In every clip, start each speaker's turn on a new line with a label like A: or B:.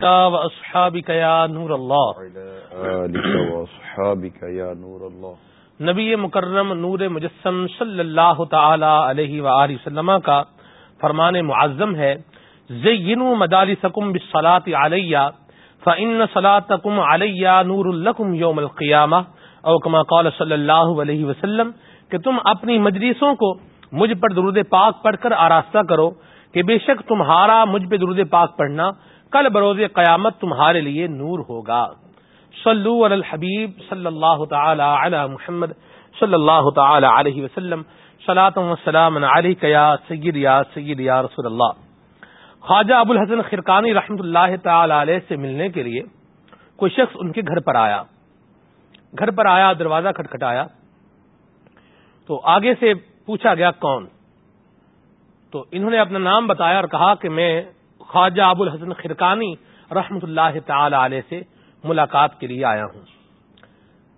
A: واصحابك يا نور الله.
B: واصحابك يا نور الله.
A: نبی مکرم نور مجسم صلی اللہ تعالی علیہ وآلہ وسلم کا فرمان معظم ہے زینوا مدارسکم بالصلاة علیہ فإن صلاتکم علیہ نور لکم یوم القیامہ او کما قال صلی اللہ علیہ وسلم کہ تم اپنی مجلسوں کو مجھ پر درود پاک پڑھ کر آراستہ کرو کہ بے شک تمہارا مجھ پہ درود پاک پڑھنا کل بروز قیامت تمہارے لیے نور ہوگا۔ صلو علی الحبیب صلی اللہ تعالی علی محمد صلی اللہ تعالی علیہ وسلم۔ سلام وسلام یا سید یا سید یا رسول اللہ خواجہ ابو الحسن خرکانی رحمۃ اللہ تعالی علیہ سے ملنے کے لیے کوئی شخص ان کے گھر پر آیا۔ گھر پر آیا، دروازہ کھٹکھٹایا۔ تو آگے سے پوچھا گیا کون؟ تو انہوں نے اپنا نام بتایا اور کہا کہ میں خواجہ ابو الحسن خرکانی رحمۃ اللہ تعالی علیہ سے ملاقات کے لیے آیا ہوں۔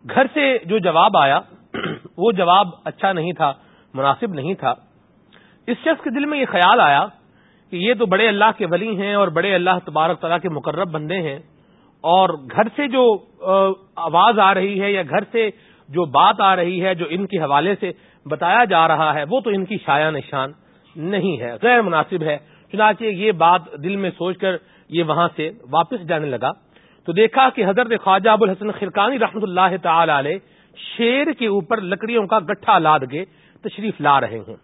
A: گھر سے جو جواب آیا، وہ جواب اچھا نہیں تھا، مناسب نہیں تھا۔ اس شخص کے دل میں یہ خیال آیا کہ یہ تو بڑے اللہ کے ولی ہیں اور بڑے اللہ تبارک تعالیٰ کے مقرب بندے ہیں اور گھر سے جو آواز آ رہی ہے یا گھر سے جو بات آ رہی ہے، جو ان کے حوالے سے بتایا جا رہا ہے، وہ تو ان کی شاع نشان نہیں ہے، غیر مناسب ہے۔ چنانچہ یہ بات دل میں سوچ کر یہ وہاں سے واپس جانے لگا تو دیکھا کہ حضرت خواجہ ابو الحسن خرکانی رحمۃ اللہ تعالی علیہ شیر کے اوپر لکڑیوں کا گٹھا لاد کے تشریف لا رہے ہوں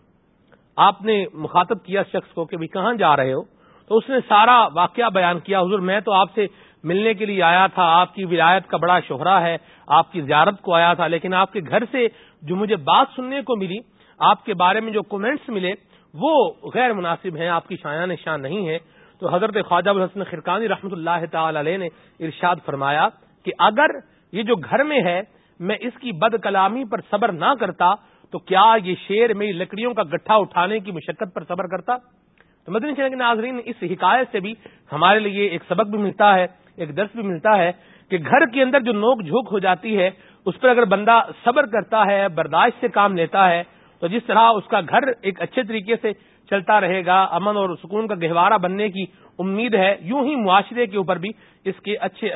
A: آپ نے مخاطب کیا شخص کو کہ کہاں جا رہے ہو؟ تو اس نے سارا واقعہ بیان کیا۔ حضور، میں تو آپ سے ملنے کے لیے آیا تھا۔ آپ کی ولایت کا بڑا شہرا ہے۔ آپ کی زیارت کو آیا تھا۔ لیکن آپ کے گھر سے جو مجھے بات سننے کو ملی، آپ کے بارے میں جو کومنٹس ملے وہ غیر مناسب ہیں، آپ کی شایان شان نہیں ہے تو حضرت خواجہ الحسن خرکانی رحمۃ اللہ تعالی علیہ نے ارشاد فرمایا کہ اگر یہ جو گھر میں ہے، میں اس کی بد کلامی پر صبر نہ کرتا، تو کیا یہ شیر میری لکڑیوں کا گٹھا اٹھانے کی مشقت پر صبر کرتا؟ تو مدنی شہر کے ناظرین، اس حکایت سے بھی ہمارے لیے ایک سبق بھی ملتا ہے، ایک درس بھی ملتا ہے کہ گھر کے اندر جو نوک جھوک ہو جاتی ہے، اس پر اگر بندہ صبر کرتا ہے، برداشت سے کام لیتا ہے تو جس طرح اس کا گھر ایک اچھے طریقے سے چلتا رہے گا، امن اور سکون کا گہوارہ بننے کی امید ہے، یوں ہی معاشرے کے اوپر بھی اس کے اچھے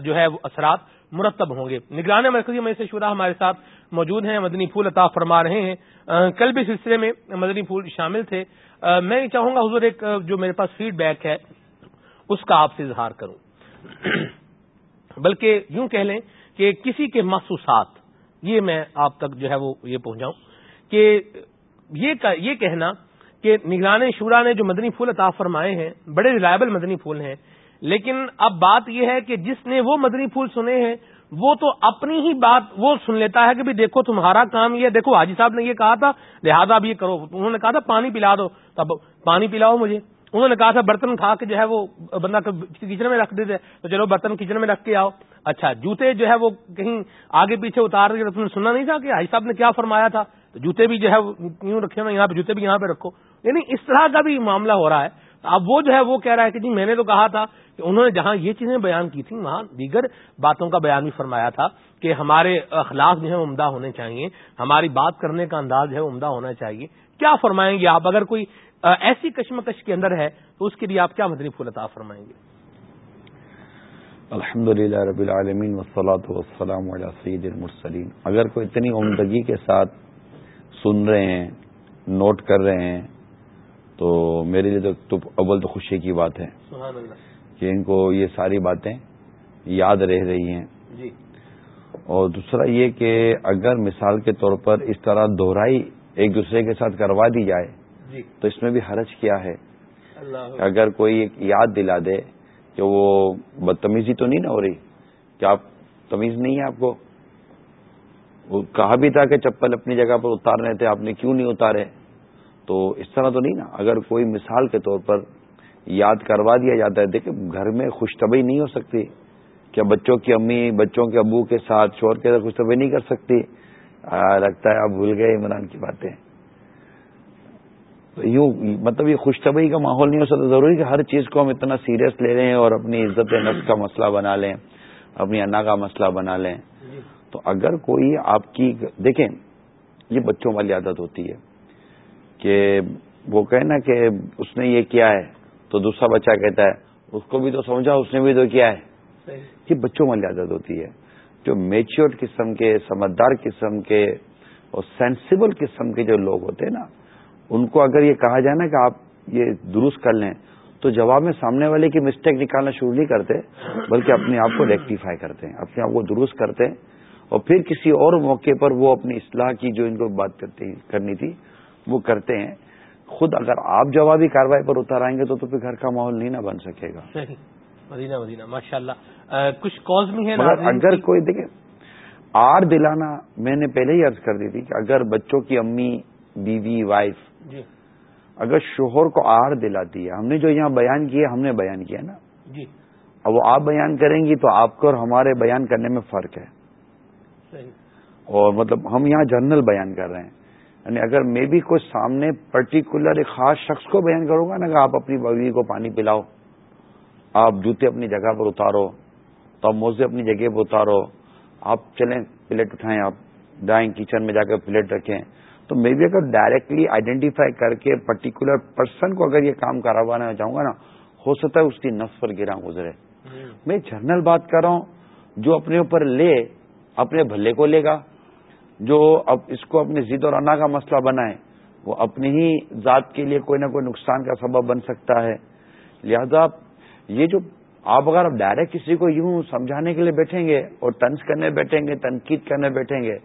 A: جو ہے وہ اثرات مرتب ہوں گے۔ نگران مرکزی میں سے شورا ہمارے ساتھ موجود ہیں، مدنی پھول عطا فرما رہے ہیں۔ کل بھی سلسلے میں مدنی پھول شامل تھے۔ میں یہ چاہوں گا حضور ایک جو میرے پاس فیڈ بیک ہے، اس کا آپ سے اظہار کروں۔ بلکہ یوں کہہ لیں کہ کسی کے محسوسات یہ میں آپ تک جو ہے وہ یہ پہنچاؤں۔ کہ یہ کہنا کہ نگران شورا نے جو مدنی پھول عطا فرمائے ہیں، بڑے ریلائبل مدنی پھول ہیں، لیکن اب بات یہ ہے کہ جس نے وہ مدنی پھول سنے ہیں، وہ تو اپنی ہی بات وہ سن لیتا ہے کہ دیکھو تمہارا کام یہ دیکھو حاجی صاحب نے یہ کہا تھا، لہٰذا اب یہ کرو۔ انہوں نے کہا تھا پانی پلا دو۔ تب پانی پلاؤ مجھے۔ انہوں نے کہا تھا برتن کھا کے جو ہے وہ بندہ کچن میں رکھ دیتے تو چلو برتن کچن میں رکھ کے آؤ۔ اچھا جوتے جو ہے وہ کہیں آگے پیچھے اتار دے تم نے سننا نہیں تھا کہ حاجی صاحب نے کیا فرمایا تھا؟ جوتے بھی جو ہے یوں رکھے ہوئے یہاں پہ جوتے بھی یہاں پہ رکھو۔ یعنی اس طرح کا بھی معاملہ ہو رہا ہے۔ اب وہ جو ہے وہ کہہ رہا ہے کہ جی میں نے تو کہا تھا کہ انہوں نے جہاں یہ چیزیں بیان کی تھیں، وہاں دیگر باتوں کا بیان بھی فرمایا تھا کہ ہمارے اخلاق جو ہے عمدہ ہونے چاہیے ہماری بات کرنے کا انداز جو ہے عمدہ ہونا چاہیے کیا فرمائیں گے آپ؟ اگر کوئی ایسی کشمکش کے اندر ہے تو اس کے لیے آپ کیا مدنی پھول عطا فرمائیں گے؟
B: الحمد للہ رب العالمین وسلاۃ وسلام علیہ المرسلین۔ اگر کوئی اتنی عمدگی کے ساتھ سن رہے ہیں نوٹ کر رہے ہیں تو میرے لیے تو اول تو خوشی کی بات ہے کہ ان کو یہ ساری باتیں یاد رہ رہی ہیں۔ جی۔ اور دوسرا یہ کہ اگر مثال کے طور پر اس طرح دوہرائی ایک دوسرے کے ساتھ کروا دی جائے جی۔ تو اس میں بھی حرج کیا ہے؟ اگر کوئی ایک یاد دلا دے کہ وہ بدتمیزی تو نہیں نا ہو رہی؟ کہ آپ تمیز نہیں ہے آپ کو؟ وہ کہا بھی تھا کہ چپل اپنی جگہ پر اتارنے تھے، آپ نے کیوں نہیں اتارے؟ تو اس طرح تو نہیں نا؟ اگر کوئی مثال کے طور پر یاد کروا دیا جاتا ہے، دیکھیں گھر میں خوش نہیں ہو سکتی، کیا بچوں کی امی، بچوں کے ابو کے ساتھ شور کے ساتھ خوش نہیں کر سکتی؟ لگتا ہے آپ بھول گئے عمران کی باتیں۔ تو یوں مطلب یہ خوش کا ماحول نہیں ہو سکتا، ضروری کہ ہر چیز کو ہم اتنا سیریس لے رہے ہیں اور اپنی عزت نفس کا مسئلہ بنا لیں، اپنی انا کا مسئلہ بنا لیں۔ تو اگر کوئی آپ کی دیکھیں یہ بچوں والی عادت ہوتی ہے کہ وہ کہنا کہ اس نے یہ کیا ہے تو دوسرا بچہ کہتا ہے اس کو بھی تو سمجھا اس نے بھی تو کیا ہے۔ یہ بچوں والی عادت ہوتی ہے۔ جو میچیور قسم کے سمجھدار قسم کے اور سینسیبل قسم کے جو لوگ ہوتے ہیں نا ان کو اگر یہ کہا جائے نا کہ آپ یہ درست کر لیں تو جواب میں سامنے والے کی مسٹیک نکالنا شروع نہیں کرتے بلکہ اپنے آپ کو ریکٹیفائی کرتے ہیں اپنے آپ کو درست کرتے ہیں۔ اور پھر کسی اور موقع پر وہ اپنی اصلاح کی جو ان کو بات کرنی تھی وہ کرتے ہیں۔ خود اگر آپ جوابی کاروائی پر اتر آئیں گے تو تو پھر گھر کا ماحول نہیں نہ بن سکے گا۔
A: مدینہ مدینہ۔ ماشاء اللہ کچھ کالز بھی ہیں
B: اگر کوئی دیکھے آر دلانا میں نے پہلے ہی عرض کر دی تھی کہ اگر بچوں کی امی بیوی وائف جی۔ اگر شوہر کو آر دلاتی ہے ہم نے جو یہاں بیان کیا ہم نے بیان کیا نا۔ جی۔ اب وہ آپ بیان کریں گی تو آپ کو اور ہمارے بیان کرنے میں فرق ہے۔ اور مطلب ہم یہاں جنرل بیان کر رہے ہیں۔ یعنی اگر میں بھی کوئی سامنے پرٹیکولر ایک خاص شخص کو بیان کروں گا نا کہ آپ اپنی بیوی کو پانی پلاؤ آپ جوتے اپنی جگہ پر اتارو تو آپ موزے اپنی جگہ پر اتارو آپ چلیں پلیٹ اٹھائیں آپ ڈائیں کچن میں جا کر پلیٹ رکھیں۔ تو میں بھی اگر ڈائریکٹلی آئیڈینٹیفائی کر کے پرٹیکولر پرسن کو اگر یہ کام کروانا چاہوں گا نا ہو سکتا ہے اس کی نس پر گرا گزرے۔ میں جرنل بات کر رہا ہوں جو اپنے اوپر لے اپنے بھلے کو لے گا، جو اب اس کو اپنی ضد اور انا کا مسئلہ بنائے، وہ اپنی ہی ذات کے لیے کوئی نہ کوئی نقصان کا سبب بن سکتا ہے۔ لہذا یہ جو آپ اگر ڈائریکٹ کسی کو یوں سمجھانے کے لیے بیٹھیں گے اور ٹنس کرنے بیٹھیں گے، تنقید کرنے بیٹھیں گے،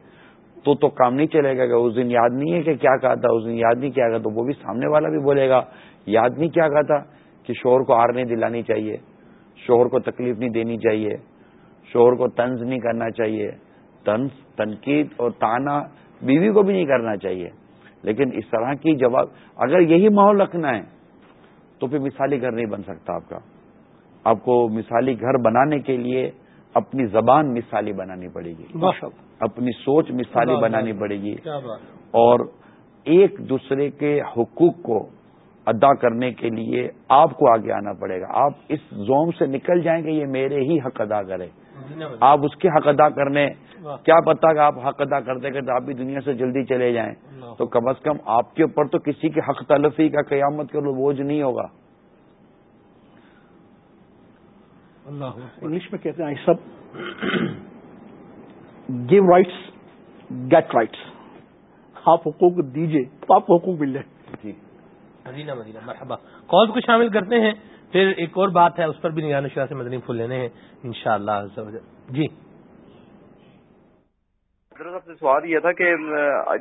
B: تو تو کام نہیں چلے گا کہ اس دن یاد نہیں ہے کہ کیا کہا تھا، اس دن یاد نہیں کیا گا، تو وہ بھی سامنے والا بھی بولے گا، یاد نہیں کیا کہا تھا کہ شوہر کو ہار نہیں دلانی چاہیے شوہر کو تکلیف نہیں دینی چاہیے۔ شوہر کو طنز نہیں کرنا چاہیے۔ طنز تنقید اور تانا بیوی کو بھی نہیں کرنا چاہیے۔ لیکن اس طرح کی جواب اگر یہی ماحول رکھنا ہے تو پھر مثالی گھر نہیں بن سکتا آپ کا۔ آپ کو مثالی گھر بنانے کے لیے اپنی زبان مثالی بنانی پڑے گی۔ اپنی سوچ مثالی بنانی پڑے گی۔ اور ایک دوسرے کے حقوق کو ادا کرنے کے لیے آپ کو آگے آنا پڑے گا۔ آپ اس زوم سے نکل جائیں گے یہ میرے ہی حق ادا کرے۔ آپ اس کے حق ادا کرنے کیا پتا کہ آپ حق ادا کرتے کرتے آپ بھی دنیا سے جلدی چلے جائیں۔ تو کم از کم آپ کے اوپر تو کسی کے حق تلفی کا قیامت لو بوجھ نہیں ہوگا۔
C: انگلش میں کہتے ہیں سب گیو رائٹس گیٹ رائٹس آپ حقوق دیجیے تو آپ کو حقوق مل جائے جی۔
A: مدینہ مدینہ مرحبا۔ کال کو شامل کرتے ہیں۔ پھر ایک اور بات ہے اس پر بھی نگران شاہ سے مدنی پھول لینے ہیں ان شاء اللہ جی۔
D: صاحب سے سوال یہ تھا کہ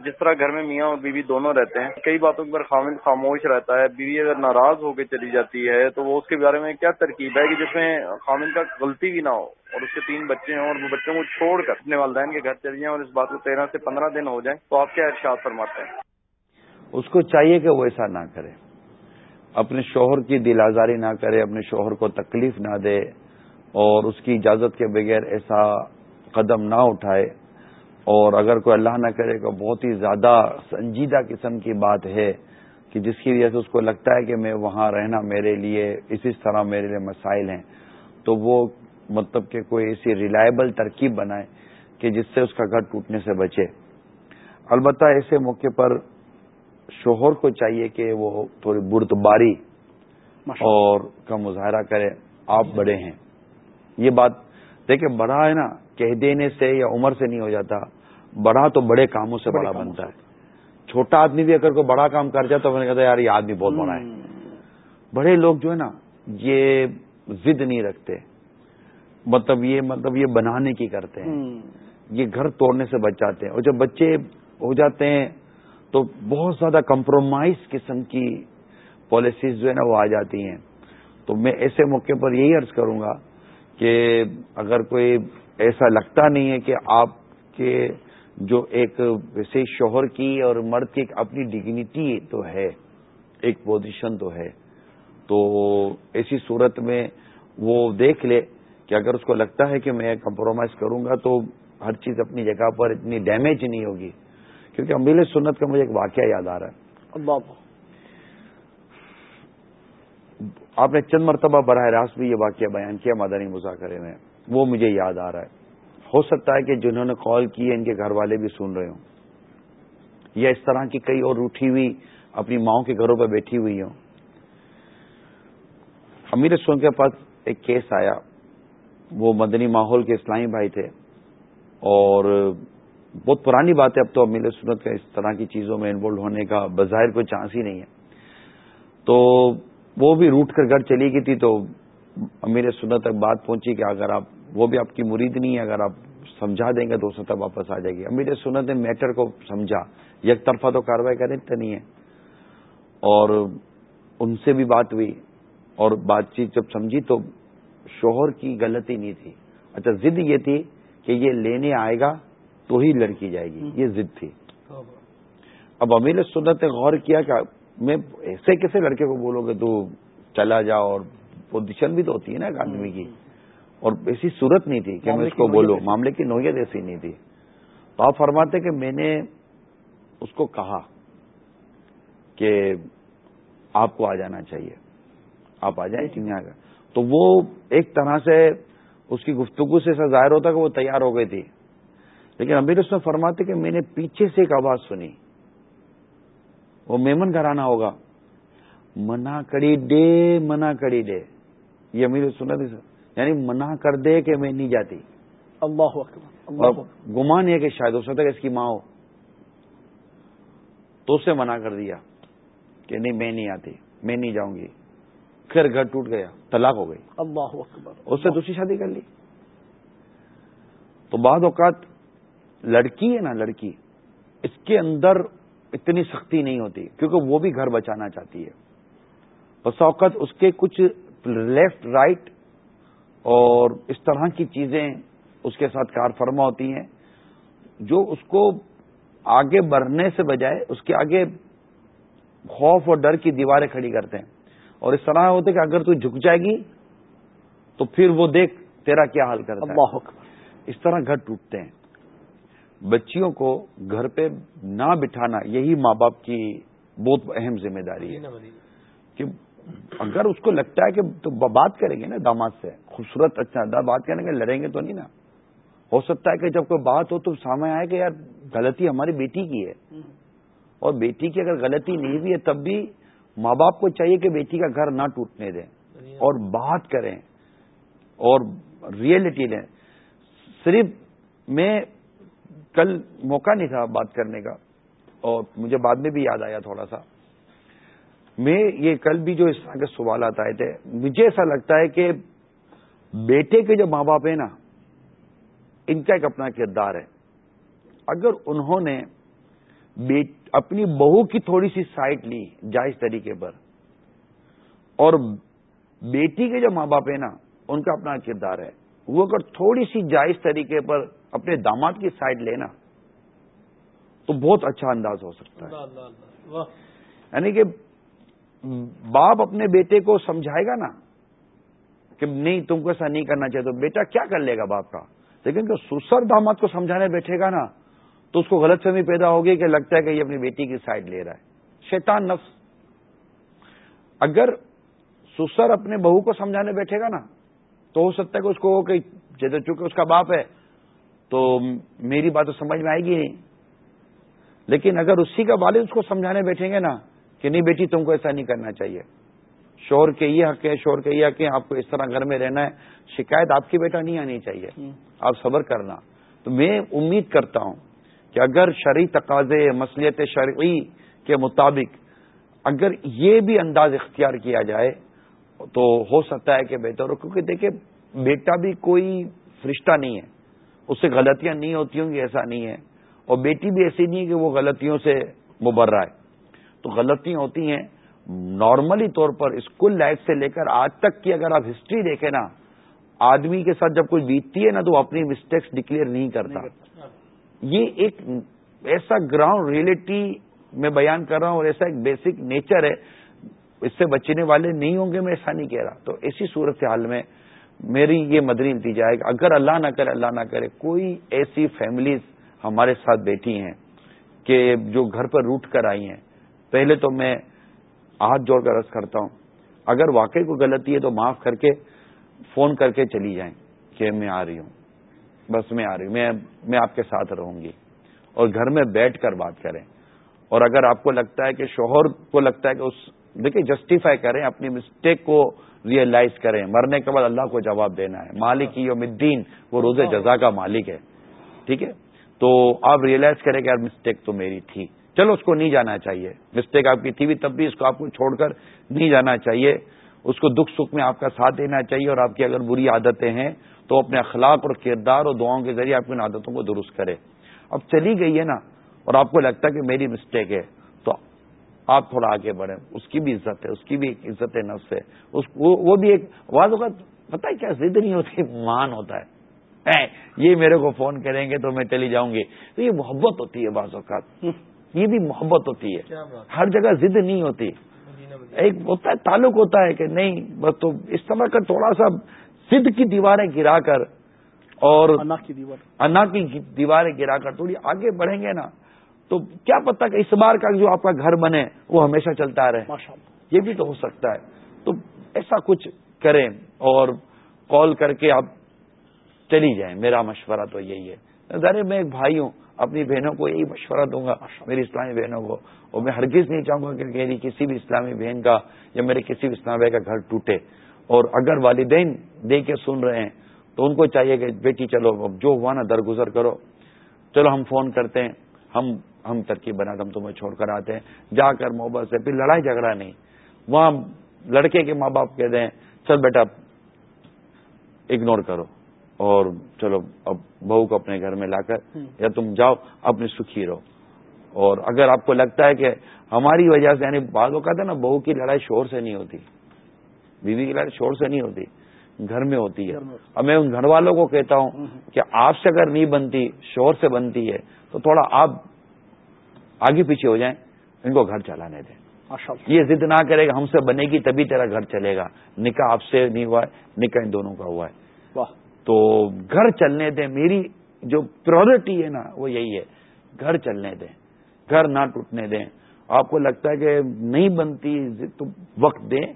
D: جس طرح گھر میں میاں اور بیوی دونوں رہتے ہیں کئی باتوں پر خامن خاموش رہتا ہے بیوی اگر ناراض ہو کے چلی جاتی ہے تو وہ اس کے بارے میں کیا ترکیب ہے کہ جس میں خامن کا غلطی بھی نہ ہو اور اس کے تین بچے ہیں اور وہ بچوں کو چھوڑ کر اپنے والدین کے گھر چلی جائیں اور اس بات کو تیرہ سے پندرہ دن ہو جائیں تو آپ کیا ارشاد فرماتے ہیں؟
B: اس کو چاہیے کہ وہ ایسا نہ کرے۔ اپنے شوہر کی دل آزاری نہ کرے، اپنے شوہر کو تکلیف نہ دے اور اس کی اجازت کے بغیر ایسا قدم نہ اٹھائے۔ اور اگر کوئی اللہ نہ کرے تو بہت ہی زیادہ سنجیدہ قسم کی بات ہے کہ جس کی وجہ سے اس کو لگتا ہے کہ میں وہاں رہنا میرے لیے اسی طرح میرے لیے مسائل ہیں۔ تو وہ مطلب کہ کوئی ایسی ریلائبل ترکیب بنائے کہ جس سے اس کا گھر ٹوٹنے سے بچے۔ البتہ ایسے موقع پر شوہر کو چاہیے کہ وہ تھوڑی بردباری اور کا مظاہرہ کرے۔ آپ بڑے ہیں۔ یہ بات دیکھیں بڑا ہے نا کہہ دینے سے یا عمر سے نہیں ہو جاتا۔ بڑا تو بڑے کاموں سے بڑا بنتا ہے۔ چھوٹا آدمی بھی اگر کوئی بڑا کام کر جائے تو میں نے کہتا یار یہ آدمی بہت بڑا ہے۔ بڑے لوگ جو ہے نا یہ ضد نہیں رکھتے۔ مطلب یہ مطلب یہ بنانے کی کرتے ہیں۔ یہ گھر توڑنے سے بچ جاتے ہیں۔ اور جب بچے ہو جاتے ہیں تو بہت زیادہ کمپرومائز قسم کی پالیسیز جو ہے نا وہ آ جاتی ہیں۔ تو میں ایسے موقع پر یہی عرض کروں گا کہ اگر کوئی ایسا لگتا نہیں ہے کہ آپ کے جو ایک ویسے شوہر کی اور مرد کی ایک اپنی ڈگنیٹی تو ہے، ایک پوزیشن تو ہے، تو ایسی صورت میں وہ دیکھ لے کہ اگر اس کو لگتا ہے کہ میں کمپرومائز کروں گا تو ہر چیز اپنی جگہ پر اتنی ڈیمیج نہیں ہوگی۔ کیونکہ امبیل سنت کا مجھے ایک واقعہ یاد آ رہا ہے۔ اللہ۔ آپ نے چند مرتبہ براہ راست بھی یہ واقعہ بیان کیا مدنی مذاکرے میں۔ وہ مجھے یاد آ رہا ہے۔ ہو سکتا ہے کہ جنہوں نے کال کی ہے ان کے گھر والے بھی سن رہے ہوں۔ یا اس طرح کی کئی اور روٹھی ہوئی اپنی ماؤں کے گھروں پہ بیٹھی ہوئی ہوں۔ امیر سون کے پاس ایک کیس آیا۔ وہ مدنی ماحول کے اسلامی بھائی تھے اور بہت پرانی بات ہے، اب تو امیر سنت کا اس طرح کی چیزوں میں انوالو ہونے کا بظاہر کوئی چانس ہی نہیں ہے۔ تو وہ بھی روٹ کر گھر چلی گئی تھی تو امیر سنت تک بات پہنچی کہ اگر آپ وہ بھی آپ کی مرید نہیں ہے، اگر آپ سمجھا دیں گے تو سطح واپس آ جائے گی امیر سنت نے میٹر کو سمجھا۔ یک طرفہ تو کاروائی کریں تو نہیں ہے۔ اور ان سے بھی بات ہوئی۔ اور بات چیت جب سمجھی تو شوہر کی غلطی نہیں تھی۔ اچھا ضد یہ تھی کہ یہ لینے آئے گا تو ہی لڑکی جائے گی یہ ضد تھی۔ اب امیر سنت نے غور کیا کہ میں ایسے کیسے لڑکے کو بولو گے تو چلا جا اور پوزیشن بھی تو ہوتی ہے نا ایک آدمی کی۔ اور ایسی صورت نہیں تھی کہ میں اس کو بولوں معاملے کی نوعیت ایسی نہیں تھی۔ تو آپ فرماتے کہ میں نے اس کو کہا کہ آپ کو آ جانا چاہیے۔ آپ آ جائیں چنیا کا تو وہ ایک طرح سے اس کی گفتگو سے ایسا ظاہر ہوتا کہ وہ تیار ہو گئی تھی۔ لیکن امیر اس میں فرماتے کہ میں نے پیچھے سے ایک آواز سنی۔ وہ میمن گھرانا ہوگا۔ منع کری دے منع کری دے۔ یہ امیر سر یعنی منع کر دے کہ میں نہیں جاتی۔
C: اللہ
B: اکبر گمان یہ کہ شاید ہو سکتا ہے کہ اس کی ماں ہو۔ تو اسے منع کر دیا کہ نہیں میں نہیں آتی میں نہیں جاؤں گی۔ پھر گھر ٹوٹ گیا طلاق ہو گئی۔
C: اللہ اکبر
B: اس سے دوسری شادی کر لی۔ تو بعض اوقات لڑکی ہے نا لڑکی اس کے اندر اتنی سختی نہیں ہوتی کیونکہ وہ بھی گھر بچانا چاہتی ہے۔ بس اوقات اس کے کچھ لیفٹ رائٹ اور اس طرح کی چیزیں اس کے ساتھ کار فرما ہوتی ہیں جو اس کو آگے بڑھنے سے بجائے اس کے آگے خوف اور ڈر کی دیواریں کھڑی کرتے ہیں۔ اور اس طرح ہوتے کہ اگر تو جھک جائے گی تو پھر وہ دیکھ تیرا کیا حال کرتا ہے۔ اس طرح گھر ٹوٹتے ہیں۔ بچیوں کو گھر پہ نہ بٹھانا یہی ماں باپ کی بہت اہم ذمہ داری ہے۔ کہ اگر اس کو لگتا ہے کہ تو بات کریں گے نا داماد سے خوبصورت اچھا بات کریں گے لڑیں گے تو نہیں نا۔ ہو سکتا ہے کہ جب کوئی بات ہو تو سامنے آئے کہ یار غلطی ہماری بیٹی کی ہے۔ اور بیٹی کی اگر غلطی نہیں بھی ہے تب بھی ماں باپ کو چاہیے کہ بیٹی کا گھر نہ ٹوٹنے دیں۔ اور بات کریں اور ریئلٹی لیں۔ صرف میں کل موقع نہیں تھا بات کرنے کا اور مجھے بعد میں بھی یاد آیا تھوڑا سا۔ میں یہ کل بھی جو اس طرح کے سوالات آئے تھے، مجھے ایسا لگتا ہے کہ بیٹے کے جو ماں باپ ہیں نا، ان کا ایک اپنا کردار ہے۔ اگر انہوں نے اپنی بہو کی تھوڑی سی سائٹ لی جائز طریقے پر، اور بیٹی کے جو ماں باپ ہیں نا، ان کا اپنا کردار ہے۔ وہ اگر تھوڑی سی جائز طریقے پر اپنے داماد کی سائڈ لینا تو بہت اچھا انداز ہو سکتا ہے۔ یعنی کہ باپ اپنے بیٹے کو سمجھائے گا نا کہ نہیں تم کو ایسا نہیں کرنا چاہیے تو بیٹا کیا کر لے گا باپ کا؟ لیکن کہ سسر داماد کو سمجھانے بیٹھے گا نا تو اس کو غلط فہمی پیدا ہوگی کہ لگتا ہے کہ یہ اپنی بیٹی کی سائڈ لے رہا ہے۔ شیطان نفس۔ اگر سسر اپنے بہو کو سمجھانے بیٹھے گا نا تو ہو سکتا ہے کہ اس کو کہ چونکہ اس کا باپ ہے تو میری بات تو سمجھ میں آئے گی نہیں۔ لیکن اگر اسی کا والد اس کو سمجھانے بیٹھیں گے نا کہ نہیں بیٹی تم کو ایسا نہیں کرنا چاہیے۔ شور کے یہ حق ہے شور کے یہ حق ہے آپ کو اس طرح گھر میں رہنا ہے شکایت آپ کی بیٹا نہیں آنی چاہیے۔ آپ صبر کرنا۔ تو میں امید کرتا ہوں کہ اگر شرعی تقاضے مصلیت شرعی کے مطابق اگر یہ بھی انداز اختیار کیا جائے تو ہو سکتا ہے کہ بہتر ہو کیونکہ دیکھیں بیٹا بھی کوئی فرشتہ نہیں ہے۔ اس سے غلطیاں نہیں ہوتی ہوں گی، ایسا نہیں ہے۔ اور بیٹی بھی ایسی نہیں ہے کہ وہ غلطیوں سے مبرہ ہے۔ تو غلطیاں ہوتی ہیں۔ نارملی طور پر اسکول لائف سے لے کر آج تک کی اگر آپ ہسٹری دیکھیں نا، آدمی کے ساتھ جب کوئی بیتتی ہے نا، تو وہ اپنی مسٹیکس ڈکلیئر نہیں کرتا۔ یہ ایک ایسا گراؤنڈ ریئلٹی میں بیان کر رہا ہوں اور ایسا ایک بیسک نیچر ہے۔ اس سے بچنے والے نہیں ہوں گے، میں ایسا نہیں کہہ رہا۔ تو ایسی صورت حال میں میری یہ مدری التجا ہے کہ اگر اللہ نہ کرے، اللہ نہ کرے، کوئی ایسی فیملیز ہمارے ساتھ بیٹھی ہیں کہ جو گھر پر روٹ کر آئی ہیں۔ پہلے تو میں ہاتھ جوڑ کر رس کرتا ہوں، اگر واقعی کوئی غلطی ہے تو معاف کر کے فون کر کے چلی جائیں کہ میں آ رہی ہوں۔ بس میں آ رہی ہوں، میں میں آپ کے ساتھ رہوں گی۔ اور گھر میں بیٹھ کر بات کریں۔ اور اگر آپ کو لگتا ہے کہ شوہر کو لگتا ہے کہ اس دیکھیں جسٹیفائی کریں اپنی مسٹیک کو ریئلائز کریں۔ مرنے کے بعد اللہ کو جواب دینا ہے۔ مالک یوم الدین وہ روز جزا کا مالک ہے۔ ٹھیک ہے؟ تو آپ ریئلائز کریں کہ یار مسٹیک تو میری تھی۔ چلو اس کو نہیں جانا چاہیے۔ مسٹیک آپ کی تھی بھی تب بھی اس کو آپ کو چھوڑ کر نہیں جانا چاہیے۔ اس کو دکھ سکھ میں آپ کا ساتھ دینا چاہیے اور آپ کی اگر بری عادتیں ہیں تو اپنے اخلاق اور کردار اور دعاؤں کے ذریعے آپ کی عادتوں کو درست کرے اب چلی گئی ہے نا اور آپ کو لگتا ہے کہ میری مسٹیک ہے۔ آپ تھوڑا آگے بڑھیں۔ اس کی بھی عزت ہے اس کی بھی ایک عزت نفس ہے۔ اس وہ بھی ایک واضح اوقات پتہ ہے کیا ضد نہیں ہوتی مان ہوتا ہے۔ یہ میرے کو فون کریں گے تو میں چلی جاؤں گی۔ تو یہ محبت ہوتی ہے بعض اوقات۔ یہ بھی محبت ہوتی ہے۔ ہر جگہ ضد نہیں ہوتی۔ ایک ہوتا ہے تعلق ہوتا ہے کہ نہیں بس تو اس طرح کا تھوڑا سا سدھ کی دیواریں گرا کر اور انا کی دیواریں گرا کر تھوڑی آگے بڑھیں گے نا۔ تو کیا پتا کہ اس بار کا جو آپ کا گھر بنے وہ ہمیشہ چلتا رہے۔ یہ بھی تو ہو سکتا ہے۔ تو ایسا کچھ کریں اور کال کر کے آپ چلی جائیں۔ میرا مشورہ تو یہی ہے۔ ذرا میں ایک بھائی ہوں اپنی بہنوں کو یہی مشورہ دوں گا میری اسلامی بہنوں کو۔ اور میں ہرگز نہیں چاہوں گا کہ میری کسی بھی اسلامی بہن کا یا میرے کسی بھی اسلامی بھائی کا گھر ٹوٹے۔ اور اگر والدین دے کے سن رہے ہیں تو ان کو چاہیے کہ بیٹی چلو اب جو ہوا نا درگزر کرو۔ چلو ہم فون کرتے ہیں ہم ہم ترکیب بنا ہم تمہیں چھوڑ کر آتے ہیں۔ جا کر محبت سے پھر لڑائی جھگڑا نہیں۔ وہاں لڑکے کے ماں باپ کہتے ہیں چل بیٹا اگنور کرو۔ اور چلو اب بہو کو اپنے گھر میں لا کر یا تم جاؤ اپنے سکھی رہو۔ اور اگر آپ کو لگتا ہے کہ ہماری وجہ سے یعنی بعض اوقات ہے نا بہو کی لڑائی شور سے نہیں ہوتی۔ بیوی کی لڑائی شور سے نہیں ہوتی۔ گھر میں ہوتی ہے۔ اب میں ان گھر والوں کو کہتا ہوں کہ آپ سے اگر نہیں بنتی شور سے بنتی ہے تو تھوڑا آپ آگے پیچھے ہو جائیں ان کو گھر چلانے دیں۔ یہ ضد نہ کرے گا ہم سے بنے گی تبھی تیرا گھر چلے گا۔ نکاح آپ سے نہیں ہوا ہے نکاح ان دونوں کا ہوا ہے۔ تو گھر چلنے دیں۔ میری جو پرورٹی ہے نا وہ یہی ہے۔ گھر چلنے دیں۔ گھر نہ ٹوٹنے دیں۔ آپ کو لگتا ہے کہ نہیں بنتی تو وقت دیں۔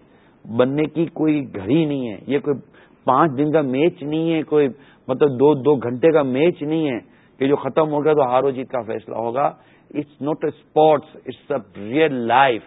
B: بننے کی کوئی گھڑی نہیں ہے۔ یہ کوئی پانچ دن کا میچ نہیں ہے کوئی مطلب دو دو گھنٹے کا میچ نہیں ہے کہ جو ختم ہو گیا تو ہارو جیت کا فیصلہ ہوگا۔ It's not a sports it's a real life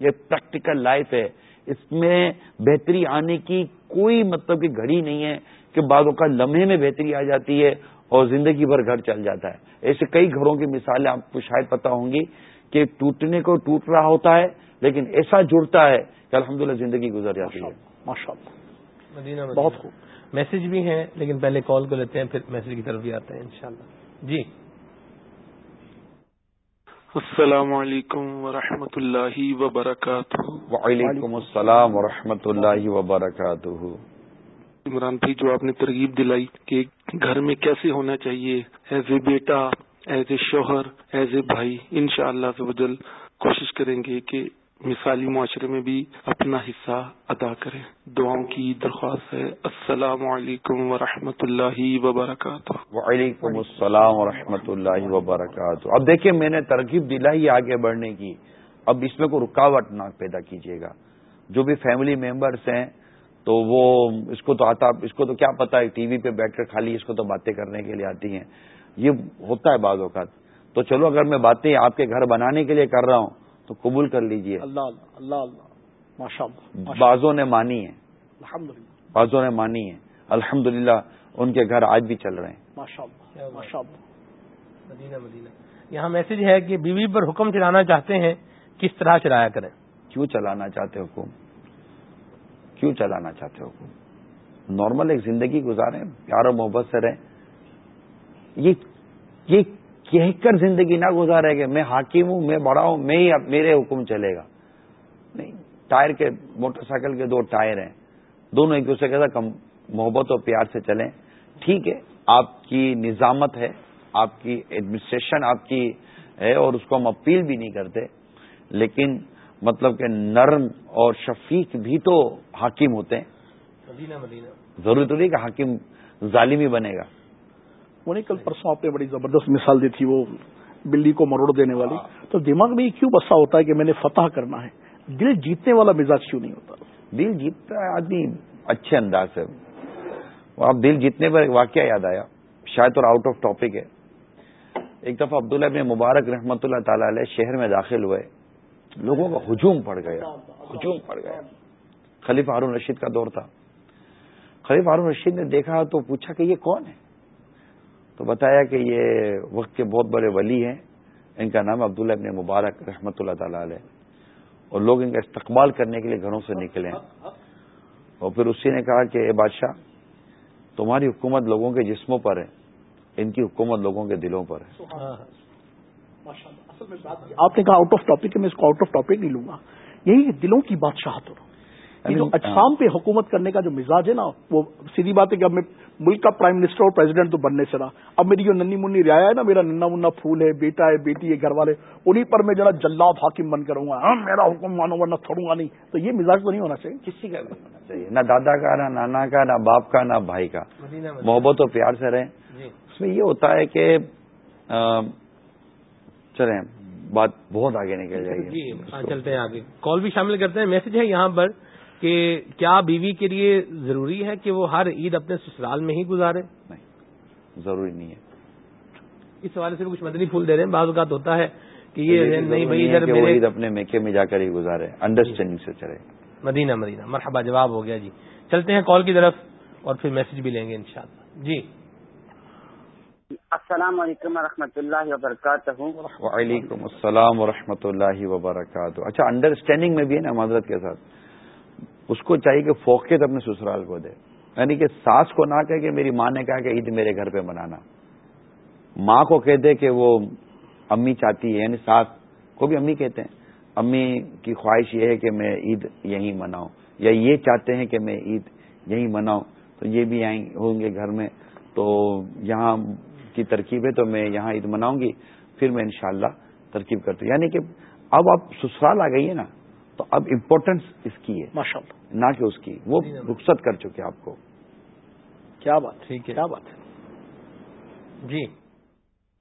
B: یہ پریکٹیکل لائف ہے. اس میں بہتری آنے کی کوئی مطلب کی گھڑی نہیں ہے کہ بعضوں کا لمحے میں بہتری آ جاتی ہے اور زندگی بھر گھر چل جاتا ہے. ایسے کئی گھروں کی مثالیں آپ کو شاید پتا ہوں گی کہ ٹوٹنے کو ٹوٹ رہا ہوتا ہے لیکن ایسا جڑتا ہے کہ الحمدللہ زندگی گزر جاتی ہے.
A: ماشاء اللہ بہت خوب. میسج بھی ہیں لیکن پہلے کال کو لیتے ہیں پھر میسج کی طرف بھی آتے ہیں انشاءاللہ. جی.
E: السلام علیکم ورحمۃ اللہ وبرکاتہ۔
B: وعلیکم السلام ورحمۃ اللہ وبرکاتہ۔
E: عمران بھائی جو آپ نے ترغیب دلائی کہ گھر میں کیسے ہونا چاہیے as a beta as a شوہر ایز اے بھائی ان شاء اللہ کوشش کریں گے کہ مثالی معاشرے میں بھی اپنا حصہ ادا کریں۔ دعاؤں کی درخواست ہے۔ السلام علیکم ورحمۃ اللہ وبرکاتہ۔
B: وعلیکم السلام ورحمۃ اللہ وبرکاتہ۔ اب دیکھیں، میں نے ترغیب دلائی آگے بڑھنے کی۔ اب اس میں کوئی رکاوٹ نہ پیدا کیجیے گا۔ جو بھی فیملی ممبرس ہیں، تو وہ اس کو تو آتا، اس کو تو کیا پتا ہے، ٹی وی پہ بیٹھ کر خالی اس کو تو باتیں کرنے کے لیے آتی ہیں۔ یہ ہوتا ہے بعض اوقات۔ تو چلو، اگر میں باتیں آپ کے گھر بنانے کے لیے کر رہا ہوں تو قبول کر لیجیے۔
C: اللہ اللہ
B: بازوں نے مانی ہے بازوں نے مانی ہے الحمد ان کے گھر آج بھی چل رہے ہیں۔
A: مدینہ مدینہ۔ یہاں میسج ہے کہ بیوی پر حکم چلانا چاہتے ہیں کس طرح چلایا کریں؟
B: کیوں چلانا چاہتے حکم کیوں چلانا چاہتے ہو نارمل ایک زندگی گزاریں پیار و محبت سے رہیں۔ یہ کہہ کر زندگی نہ گزارے گا میں حاکم ہوں میں بڑا ہوں میں ہی میرے حکم چلے گا۔ نہیں ٹائر کے موٹر سائیکل کے دو ٹائر ہیں۔ دونوں ایک دوسرے کے ساتھ محبت اور پیار سے چلیں۔ ٹھیک ہے آپ کی نظامت ہے آپ کی ایڈمنسٹریشن آپ کی ہے اور اس کو ہم اپیل بھی نہیں کرتے۔ لیکن مطلب کہ نرم اور شفیق بھی تو حاکم ہوتے ہیں۔ مدینہ مدینہ۔ ضروری تو نہیں کہ حاکم ظالمی بنے گا۔
C: وہ نہیں کل پرسوں آپ نے بڑی زبردست مثال دی تھی وہ بلی کو مروڑ دینے والی۔ تو دماغ میں یہ کیوں بسا ہوتا ہے کہ میں نے فتح کرنا ہے؟ دل جیتنے والا مزاج کیوں نہیں ہوتا؟
B: دل جیتتا ہے آدمی اچھے انداز سے۔ آپ دل جیتنے پر ایک واقعہ یاد آیا۔ شاید اور آؤٹ آف ٹاپک ہے۔ ایک دفعہ عبداللہ ابن مبارک رحمۃ اللہ تعالی علیہ شہر میں داخل ہوئے۔ لوگوں کا ہجوم پڑ گیا۔ ہجوم پڑ گیا۔ خلیف ہارون رشید کا دور تھا۔ خلیف ہارون رشید نے دیکھا تو پوچھا کہ یہ کون ہے؟ تو بتایا کہ یہ وقت کے بہت بڑے ولی ہیں۔ ان کا نام عبداللہ ابن مبارک رحمۃ اللہ تعالی علیہ۔ اور لوگ ان کا استقبال کرنے کے لیے گھروں سے نکلے۔ اور پھر اسی نے کہا کہ اے بادشاہ، تمہاری حکومت لوگوں کے جسموں پر ہے۔ ان کی حکومت لوگوں کے دلوں پر ہے۔
C: آپ نے کہا آؤٹ آف ٹاپک میں اس کو آؤٹ آف ٹاپک نہیں لوں گا۔ یہی دلوں کی بادشاہت ہو۔ جو
B: یعنی-
C: اجسام پہ حکومت کرنے کا جو مزاج ہے نا وہ سیدھی بات ہے کہ اب میں ملک کا پرائم منسٹر اور پریزیڈنٹ تو بننے سے رہا۔ اب میری جو ننی منی ریا ہے نا میرا ننا منا پھول ہے بیٹا ہے بیٹی ہے گھر والے انہیں پر میں ذرا جلاب حاکم بن کروں گا۔ ہاں میرا حکم مانو ورنہ چھوڑوں گا نہیں۔ تو یہ مزاج تو نہیں ہونا چاہیے۔
B: کسی کا ہونا چاہیے۔ نہ دادا کا نہ نانا کا نہ باپ کا نہ بھائی کا۔ محبت و پیار سے رہیں۔
A: جی۔
B: اس میں یہ ہوتا ہے کہ چلیں بات بہت آگے نکل جائے
A: جی
B: گی۔
A: ہاں چلتے ہیں آگے۔ کال بھی شامل کرتے ہیں میسج ہے یہاں پر۔ کہ کیا بیوی کے لیے ضروری ہے کہ وہ ہر عید اپنے سسرال میں ہی گزارے؟
B: نہیں ضروری نہیں ہے۔
A: اس حوالے سے بھی کچھ مدنی پھول دے رہے ہیں۔ بعض اوقات ہوتا ہے کہ
B: یہ
A: نہیں بھائی ادھر میرے
B: عید اپنے میکے میں جا کر ہی گزارے انڈرسٹینڈنگ سے چلے۔
A: مدینہ مدینہ۔ مرحبا جواب ہو گیا جی۔ چلتے ہیں کال کی طرف اور پھر میسج بھی لیں گے انشاءاللہ۔ جی۔
F: السلام علیکم ورحمۃ اللہ وبرکاتہ۔
B: وعلیکم السلام ورحمۃ اللہ وبرکاتہ۔ اچھا انڈرسٹینڈنگ میں بھی ہے نا معذرت کے ساتھ۔ اس کو چاہیے کہ فوقیت اپنے سسرال کو دے۔ یعنی کہ ساس کو نہ کہے کہ میری ماں نے کہا کہ عید میرے گھر پہ منانا۔ ماں کو کہہ دے کہ وہ امی چاہتی ہے یعنی ساس کو بھی امی کہتے ہیں۔ امی کی خواہش یہ ہے کہ میں عید یہیں مناؤں، یا یہ چاہتے ہیں کہ میں عید یہیں مناؤں۔ تو یہ بھی آئیں ہوں گے گھر میں۔ تو یہاں کی ترکیب ہے تو میں یہاں عید مناؤں گی، پھر میں انشاءاللہ ترکیب کرتی ہوں۔ یعنی کہ اب آپ سسرال آ گئی ہے نا۔ تو اب امپورٹنس اس کی ہے
C: ماشاء اللہ
B: نہ کہ اس کی۔ وہ رخصت کر چکے آپ کو۔
C: کیا بات
A: ٹھیک ہے۔
C: کیا بات ہے؟
A: جی۔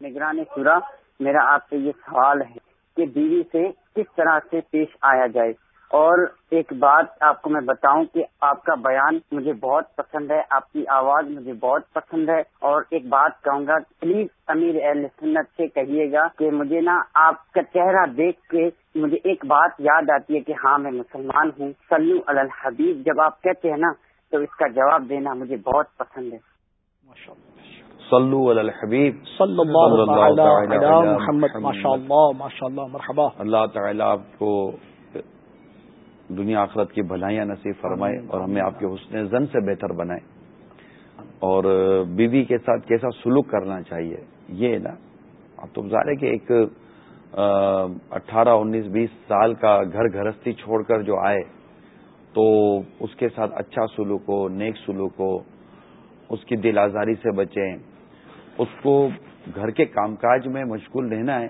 F: نگران سورا میرا آپ سے یہ سوال ہے کہ بیوی سے کس طرح سے پیش آیا جائے؟ اور ایک بات آپ کو میں بتاؤں کہ آپ کا بیان مجھے بہت پسند ہے آپ کی آواز مجھے بہت پسند ہے اور ایک بات کہوں گا پلیز امیر اہل سنت سے کہیے گا کہ مجھے نا آپ کا چہرہ دیکھ کے مجھے ایک بات یاد آتی ہے کہ ہاں میں مسلمان ہوں سلو الحبیب جب آپ کہتے ہیں نا تو اس کا جواب دینا مجھے بہت پسند ہے
B: صلو علی الحبیب
C: صلی
B: اللہ
C: علی محمد
B: محمد.
C: ماشاء اللہ ماشاء اللہ مرحبا
B: اللہ تعالیٰ آپ کو دنیا آخرت کی بھلائیاں نصیب فرمائے اور ہمیں آپ کے حسن زن سے بہتر بنائے۔ اور بیوی کے ساتھ کیسا سلوک کرنا چاہیے یہ نا اب تو ظاہر ہے کہ ایک اٹھارہ انیس بیس سال کا گھر گھرستی چھوڑ کر جو آئے تو اس کے ساتھ اچھا سلوک ہو نیک سلوک ہو اس کی دل آزاری سے بچیں اس کو گھر کے کام کاج میں مشغول رہنا ہے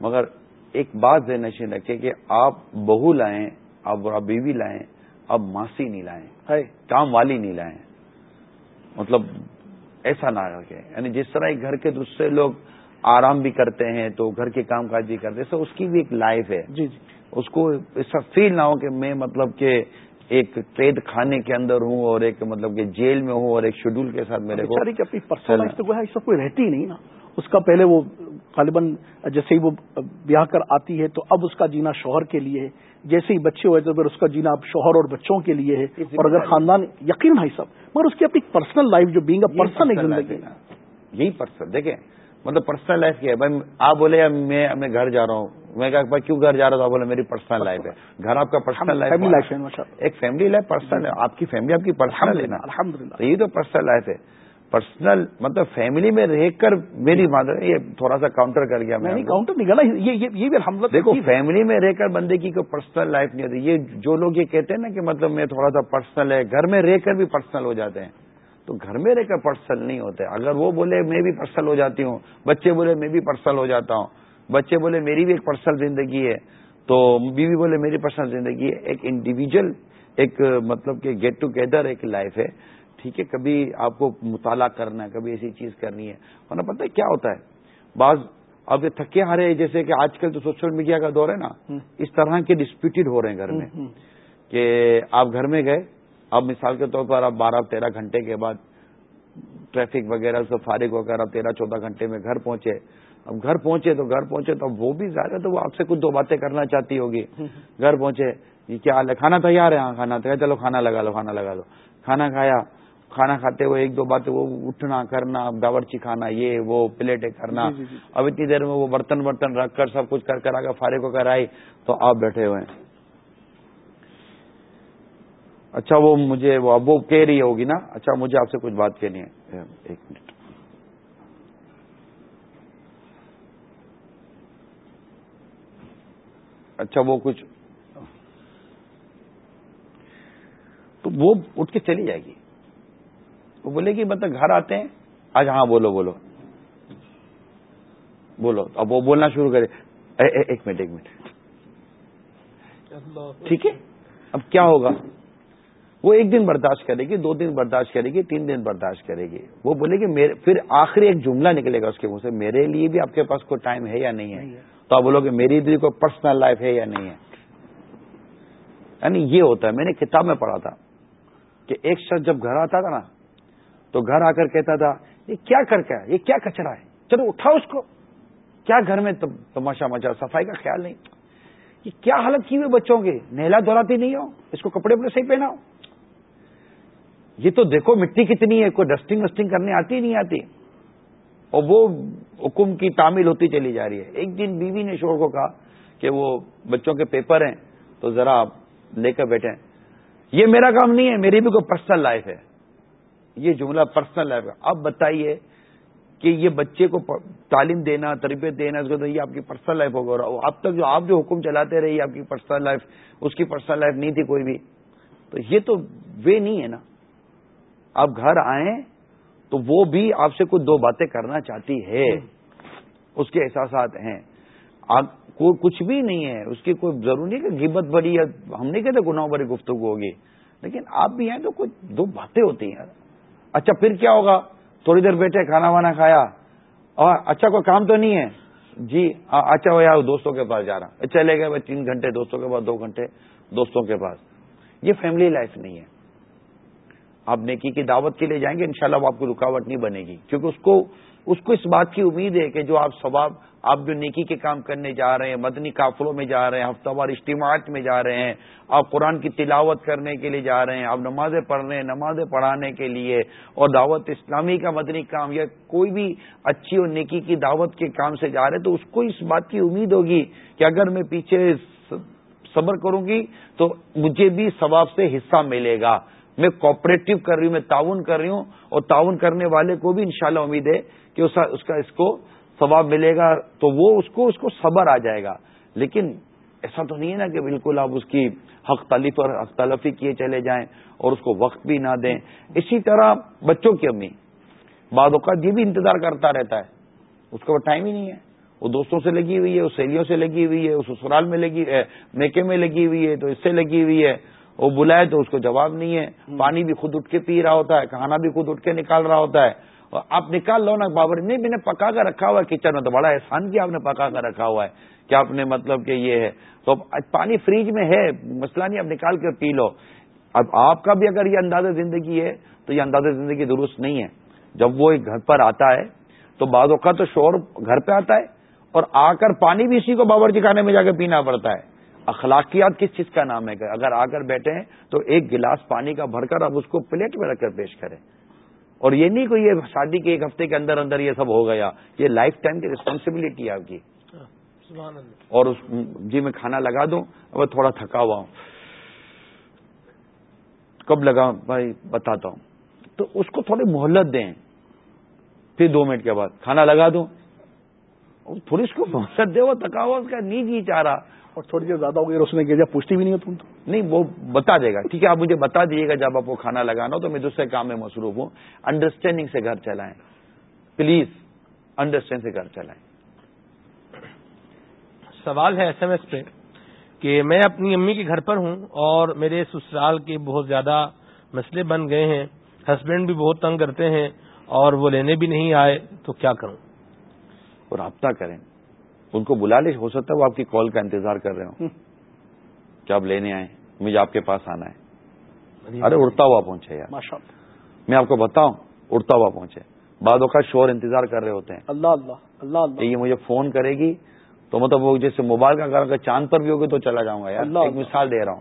B: مگر ایک بات ذہن نشین رکھے کہ آپ بہو لائیں اب آپ بیوی لائیں اب ماسی نہیں لائیں کام والی نہیں لائیں۔ مطلب ایسا نہ رکھے یعنی جس طرح ایک گھر کے دوسرے لوگ آرام بھی کرتے ہیں تو گھر کے کام کاج بھی کرتے ہیں سو اس کی بھی ایک لائف ہے۔
C: جی جی۔
B: اس کو ایسا فیل نہ ہو کہ میں مطلب کہ ایک قید خانے کے اندر ہوں اور ایک مطلب کہ جیل میں ہوں اور ایک شیڈول کے ساتھ میرے کو
C: اپنی پرسنل کوئی رہتی ہی نہیں نا۔ اس کا پہلے وہ غالباً جیسے ہی وہ بیاہ کر آتی ہے تو اب اس کا جینا شوہر کے لیے ہے۔ جیسے ہی بچے ہوئے تو پھر اس کا جینا اب شوہر اور بچوں کے لیے ہے۔ اور اگر خاندان یقین بھائی صاحب مگر اس کی اپنی پرسنل لائف جو بینگ اے
B: یہی
C: پرسن ایک زندگی۔
B: یہی پرسن دیکھیں مطلب پرسنل لائف کیا ہے۔ بھائی آپ بولے میں میں گھر جا رہا ہوں۔ میں کہا بھائی کیوں گھر جا رہا آپ بولے میری پرسنل لائف ہے۔ گھر آپ کا پرسنل لائف
C: ہے
B: ایک فیملی لائف پرسنل ہے۔ آپ کی فیملی آپ کی پرسنل ہے نا۔
C: الحمد للہ
B: تو یہ تو پرسنل لائف ہے۔ پرسنل مطلب فیملی میں رہ کر میری مادر یہ تھوڑا سا کاؤنٹر کر گیا
C: میں کاؤنٹر نہیں گلا یہ بھی الحمد
B: دیکھو فیملی میں رہ کر بندے کی کوئی پرسنل لائف نہیں ہوتی۔ یہ جو لوگ یہ کہتے ہیں نا کہ مطلب میں تھوڑا سا پرسنل ہے گھر میں رہ کر بھی پرسنل ہو جاتے ہیں۔ تو گھر میں رہ کر پرسنل نہیں ہوتے۔ اگر وہ بولے میں بھی پرسنل ہو جاتی ہوں بچے بولے میں بھی پرسنل ہو جاتا ہوں بچے بولے میری بھی ایک پرسنل زندگی ہے تو بیوی بولے میری پرسنل زندگی ہے۔ ایک انڈیویجل ایک مطلب کہ گیٹ ٹوگیدر ایک لائف ہے۔ ٹھیک ہے کبھی آپ کو مطالعہ کرنا ہے کبھی ایسی چیز کرنی ہے ورنہ پتہ ہے کیا ہوتا ہے؟ بعض اب یہ تھکے ہارے جیسے کہ آج کل تو سوشل میڈیا کا دور ہے نا اس طرح کے ڈسپیوٹڈ ہو رہے ہیں گھر میں۔ کہ آپ گھر میں گئے اب مثال کے طور پر آپ بارہ تیرہ گھنٹے کے بعد ٹریفک وغیرہ سے فارغ ہو کر آپ تیرہ چودہ گھنٹے میں گھر پہنچے۔ اب گھر پہنچے تو گھر پہنچے تو وہ بھی زیادہ تو وہ آپ سے کچھ دو باتیں کرنا چاہتی ہوگی۔ گھر پہنچے یہ کیا کھانا تیار ہے؟ ہاں کھانا تیار چلو کھانا لگا لو کھانا لگا لو۔ کھانا کھایا کھانا کھاتے ہوئے ایک دو باتیں وہ اٹھنا کرنا باورچی کھانا یہ وہ پلیٹیں کرنا۔ جی، جی، جی۔ اب اتنی دیر میں وہ برتن برتن رکھ کر سب کچھ کر کر آگے فارغ ہو کر آئی تو آپ بیٹھے ہوئے ہیں۔ اچھا وہ مجھے وہ اب وہ کہہ رہی ہوگی نا۔ اچھا مجھے آپ سے کچھ بات کہنی ہے۔ ایک منٹ۔ اچھا وہ کچھ۔ تو وہ اٹھ کے چلی جائے گی۔ وہ بولے گی مطلب گھر آتے ہیں۔ آج ہاں بولو بولو۔ بولو۔ اب وہ بولنا شروع کرے۔ ایک منٹ ایک منٹ۔ ٹھیک ہے؟ اب کیا ہوگا؟ وہ ایک دن برداشت کرے گی دو دن برداشت کرے گی تین دن برداشت کرے گی۔ وہ بولے گی پھر آخری ایک جملہ نکلے گا اس کے منہ سے۔ میرے لیے بھی آپ کے پاس کوئی ٹائم ہے یا نہیں ہے۔ تو آپ بولو کہ میری بھی کوئی پرسنل لائف ہے یا نہیں ہے؟ یعنی یہ ہوتا ہے۔ میں نے کتاب میں پڑھا تھا کہ ایک شخص جب گھر آتا تھا نا تو گھر آ کر کہتا تھا، یہ کیا کر کے یہ کیا کچرا ہے؟ چلو اٹھاؤ اس کو۔ کیا گھر میں تماشا مچا، صفائی کا خیال نہیں؟ یہ کیا حالت کی ہوئی بچوں کے؟ نیلا دوراتی نہیں ہو؟ اس کو کپڑے وپڑے صحیح پہناؤ۔ یہ تو دیکھو، مٹی کتنی ہے، کوئی ڈسٹنگ وسٹنگ کرنے آتی نہیں آتی۔ اور وہ حکم کی تعمیل ہوتی چلی جا رہی ہے۔ ایک دن بیوی نے شور کو کہا کہ وہ بچوں کے پیپر ہیں، تو ذرا آپ لے کر بیٹھے یہ میرا کام نہیں ہے، میری بھی کوئی پرسنل لائف ہے۔ یہ جملہ پرسنل لائف ہے۔ اب بتائیے کہ یہ بچے کو تعلیم دینا، تربیت دینا، اس کو یہ آپ کی پرسنل لائف ہوگا۔ اور اب تک جو آپ جو حکم چلاتے رہی آپ کی پرسنل لائف اس کی پرسنل لائف نہیں تھی کوئی بھی۔ تو یہ تو وے نہیں ہے نا۔ آپ گھر آئیں تو وہ بھی آپ سے کچھ دو باتیں کرنا چاہتی ہے۔ اس کے احساسات ہیں۔ کوئی کچھ بھی نہیں ہے۔ اس کی کوئی ضروری نہیں کہ گبت بڑی یا ہم نہیں کہتے گناہ بڑی گفتگو ہوگی۔ لیکن آپ بھی ہیں تو کچھ دو باتیں ہوتی ہیں۔ اچھا پھر کیا ہوگا؟ تھوڑی دیر بیٹھے، کھانا وانا کھایا۔ اور اچھا کوئی کام تو نہیں ہے؟ جی اچھا ہو یار، دوستوں کے پاس جا رہا چلے گئے تین گھنٹے، دوستوں کے پاس، دو گھنٹے، دوستوں کے پاس۔ یہ فیملی لائف نہیں ہے۔ آپ نیکی کی دعوت کے لیے جائیں گے، انشاءاللہ وہ آپ کو رکاوٹ نہیں بنے گی۔ کیونکہ اس کو اس کو اس بات کی امید ہے کہ جو آپ ثواب، آپ جو نیکی کے کام کرنے جا رہے ہیں، مدنی قافلوں میں جا رہے ہیں، ہفتہ وار اجتماعات میں جا رہے ہیں، آپ قرآن کی تلاوت کرنے کے لیے جا رہے ہیں، آپ نمازیں پڑھ رہے ہیں نمازیں پڑھانے کے لیے اور دعوت اسلامی کا مدنی کام یا کوئی بھی اچھی اور نیکی کی دعوت کے کام سے جا رہے ہیں، تو اس کو اس بات کی امید ہوگی کہ اگر میں پیچھے صبر کروں گی تو مجھے بھی ثواب سے حصہ ملے گا۔ میں کوپریٹو کر رہی ہوں، میں تعاون کر رہی ہوں اور تعاون کرنے والے کو بھی انشاءاللہ امید ہے کہ اس کا اس کو ثواب ملے گا تو وہ اس کو اس کو صبر آ جائے گا۔ لیکن ایسا تو نہیں ہے نا کہ بالکل آپ اس کی حق تلف اور حق تلفی کیے چلے جائیں اور اس کو وقت بھی نہ دیں۔ اسی طرح بچوں کی امی بعد اوقات یہ بھی انتظار کرتا رہتا ہے۔ اس کا وہ ٹائم ہی نہیں ہے۔ وہ دوستوں سے لگی ہوئی ہے اس سہیلیوں سے لگی ہوئی ہے اس سسرال میں لگی ہے میکے میں لگی ہوئی ہے، تو اس سے لگی ہوئی ہے۔ وہ بلائے تو اس کو جواب نہیں ہے۔ پانی بھی خود اٹھ کے پی رہا ہوتا ہے کھانا بھی خود اٹھ کے نکال رہا ہوتا ہے۔ آپ نکال لو نا بابر نہیں میں نے پکا کر رکھا ہوا ہے کچن میں تو بڑا احسان کیا آپ نے پکا کر رکھا ہوا ہے۔ کیا آپ نے مطلب کہ یہ ہے؟ تو پانی فریج میں ہے مسئلہ نہیں اب نکال کے پی لو۔ اب آپ کا بھی اگر یہ انداز زندگی ہے تو یہ انداز زندگی درست نہیں ہے۔ جب وہ ایک گھر پر آتا ہے تو بعض اوقات تو شور گھر پہ آتا ہے اور آ کر پانی بھی اسی کو باورچی خانے میں جا کے پینا پڑتا ہے۔ اخلاقیات کس چیز کا نام ہے؟ اگر آ کر بیٹھے ہیں تو ایک گلاس پانی کا بھر کر اب اس کو پلیٹ میں رکھ کر پیش کریں۔ اور یہ نہیں کوئی یہ شادی کے ایک ہفتے کے اندر اندر یہ سب ہو گیا یہ لائف ٹائم کی ریسپانسبلٹی ہے آپ کی۔ اور اس جی میں کھانا لگا دوں اب تھوڑا تھکا ہوا ہوں۔ کب لگا بھائی؟ بتاتا ہوں۔ تو اس کو تھوڑی مہلت دیں۔ پھر دو منٹ کے بعد کھانا لگا دوں۔ تھوڑی اس کو مہلت دے وہ تھکا ہوا اس کا نیند ہی چاہ رہا۔
C: اور تھوڑی دیر زیادہ ہو گئی اس نے کہا پوچھتی بھی نہیں ہو تم تو۔
B: نہیں وہ بتا دے گا۔ ٹھیک ہے آپ مجھے بتا دیجیے گا جب آپ کو کھانا لگانا ہو تو میں دوسرے کام میں مصروف ہوں۔ انڈرسٹینڈنگ سے گھر چلائیں۔ پلیز انڈرسٹینڈ سے گھر چلائیں۔
A: سوال ہے ایس ایم ایس پہ کہ میں اپنی امی کے گھر پر ہوں اور میرے سسرال کے بہت زیادہ مسئلے بن گئے ہیں۔ ہسبینڈ بھی بہت تنگ کرتے ہیں اور وہ لینے بھی نہیں آئے تو کیا کروں؟
B: اور رابطہ کریں۔ ان کو بلا لے ہو سکتا ہے وہ آپ کی کال کا انتظار کر رہے ہوں۔ کیا آپ لینے آئے مجھے آپ کے پاس آنا ہے۔ ارے اڑتا ہوا پہنچے یار۔ میں آپ کو بتاؤں اڑتا ہوا پہنچے۔ بعدوں کا شور انتظار کر رہے ہوتے ہیں۔
C: اللہ اللہ اللہ
B: کہ یہ مجھے فون کرے گی تو مطلب وہ جیسے موبائل کا اگر چاند پر بھی ہوگی تو چلا جاؤں گا یار۔
C: اللہ
B: ایک مثال دے رہا ہوں۔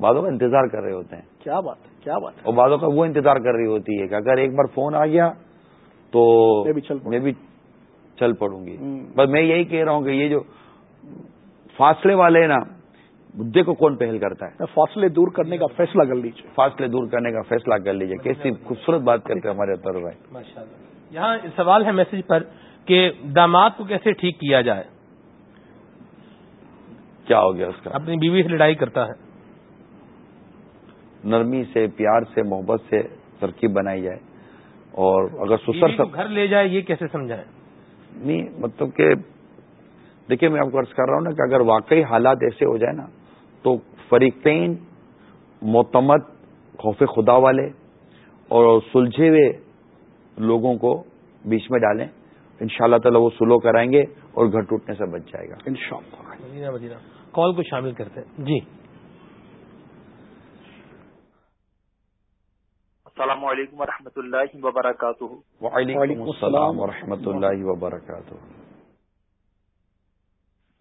B: بعدوں کا انتظار کر رہے ہوتے ہیں۔
C: کیا بات ہے کیا بات ہے۔
B: اور بعدوں کا وہ انتظار کر رہی ہوتی ہے کہ اگر ایک بار فون آ گیا تو
C: میں بھی چل پڑوں
B: گی۔ بس میں یہی کہہ رہا ہوں کہ یہ جو فاصلے والے ہیں نا مدے کو کون پہل کرتا ہے؟
C: فاصلے دور کرنے کا فیصلہ کر لیجیے
B: فاصلے دور کرنے کا فیصلہ کر لیجیے کیسی خوبصورت بات کرتے ہمارے اتر بھائی۔
A: یہاں سوال ہے میسج پر کہ داماد کو کیسے ٹھیک کیا جائے؟
B: کیا ہو گیا اس کا؟
A: اپنی بیوی سے لڑائی کرتا ہے۔
B: نرمی سے پیار سے محبت سے ترکیب بنائی جائے۔ اور اگر سسر
A: گھر لے جائے یہ کیسے سمجھائیں
B: نہیں مطلب کہ دیکھیے میں آپ کو عرض کر رہا ہوں نا کہ اگر واقعی حالات ایسے ہو جائے نا تو فریقین معتمد خوف خدا والے اور سلجھے ہوئے لوگوں کو بیچ میں ڈالیں ان شاء اللہ تعالی وہ سلو کرائیں گے اور گھر ٹوٹنے سے بچ جائے گا۔
C: انشاءاللہ۔
A: مدینہ مدینہ۔ کال کو شامل کرتے ہیں۔ جی۔
G: السلام علیکم ورحمۃ اللہ وبرکاتہ۔
B: وعلیکم السلام ورحمۃ اللہ وبرکاتہ۔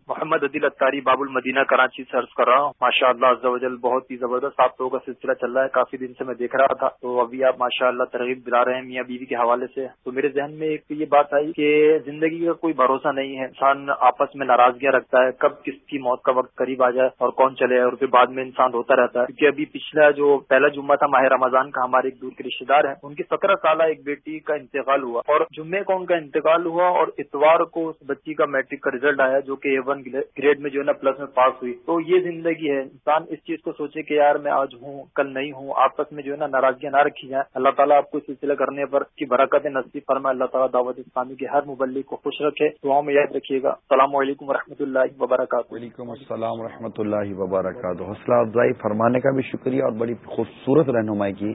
G: محمد عدیل اتاری باب المدینہ کراچی سے عرض کر رہا ہوں۔ ماشاء اللہ عز بہت ہی زبردست آپ لوگوں کا سلسلہ چل رہا ہے۔ کافی دن سے میں دیکھ رہا تھا۔ تو ابھی آپ ماشاء اللہ ترغیب دلا رہے ہیں میاں بیوی کے حوالے سے۔ تو میرے ذہن میں ایک یہ بات آئی کہ زندگی کا کوئی بھروسہ نہیں ہے۔ انسان آپس میں ناراضگیاں رکھتا ہے۔ کب کس کی موت کا وقت قریب آ جائے اور کون چلے اور پھر بعد میں انسان ہوتا رہتا ہے۔ کیونکہ ابھی پچھلا جو پہلا جمعہ تھا، ماہ رمضان کا، ہمارے ایک دور کے رشتے دار ہیں۔ ان کی سترہ سالہ ایک بیٹی کا انتقال ہوا اور جمعے کو ان کا انتقال ہوا اور اتوار کو اس بچی کا میٹرک کا ریزلٹ آیا جو کہ ون گریڈ میں جو ہے نا پلس میں پاس ہوئی۔ تو یہ زندگی ہے۔ انسان اس چیز کو سوچے کہ یار میں آج ہوں، کل نہیں ہوں، آپس میں جو ہے نا ناراضگیاں نہ رکھی جائیں۔ اللہ تعالیٰ آپ کو سلسلہ کرنے پر کی برکت نصیب فرمائے۔ اللہ تعالیٰ دعوت اسلامی کے ہر مبلک کو خوش رکھے۔ دعاؤں میں یاد رکھیے گا۔ السلام علیکم ورحمۃ اللہ وبرکاتہ۔
B: وعلیکم السلام ورحمۃ اللہ وبرکاتہ۔ حوصلہ افزائی فرمانے کا بھی شکریہ اور بڑی خوبصورت رہنمائی کی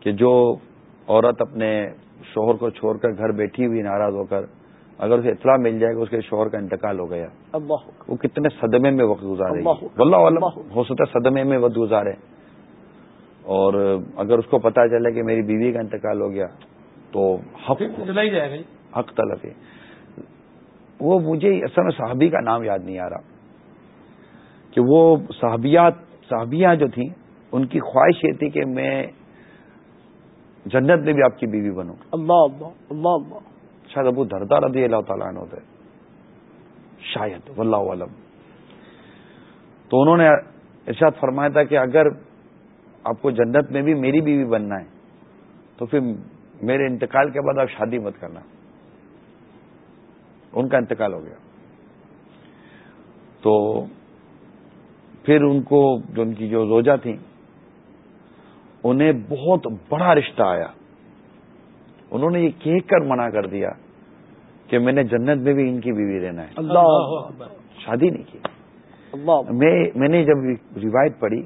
B: کہ جو عورت اپنے شوہر کو چھوڑ کر گھر بیٹھی ہوئی ناراض ہو کر اگر اسے اطلاع مل جائے کہ اس کے شوہر کا انتقال ہو گیا
C: اللہ
B: وہ کتنے صدمے میں وقت گزارے
C: اللہ
B: واللہ
C: اللہ
B: ہو سکتا ہے صدمے میں وقت گزارے۔ اور اگر اس کو پتا چلے کہ میری بیوی کا انتقال ہو گیا تو حق
A: جائے گا جی۔
B: حق طلب ہے۔ وہ مجھے اصل میں صحابی کا نام یاد نہیں آ رہا۔ کہ وہ صحابیات صحابیاں جو تھیں ان کی خواہش یہ تھی کہ میں جنت میں بھی آپ کی بیوی بنوں۔
C: اللہ اللہ اللہ اللہ
B: شاید ابو دردہ رضی اللہ تعالیٰ عنہ تھے۔ شاید، واللہ عالم تو انہوں نے ارشاد فرمایا تھا کہ اگر آپ کو جنت میں بھی میری بیوی بننا ہے، تو پھر میرے انتقال کے بعد آپ شادی مت کرنا۔ ان کا انتقال ہو گیا۔ تو پھر ان کو جو ان کی جو روجہ تھیں، انہیں بہت بڑا رشتہ آیا۔ انہوں نے یہ کہہ کر منع کر دیا کہ میں نے جنت میں بھی ان کی بیوی رہنا ہے۔
C: اللہ
A: اکبر۔
B: شادی نہیں کی۔
C: اللہ
B: میں میں نے جب روایت پڑھی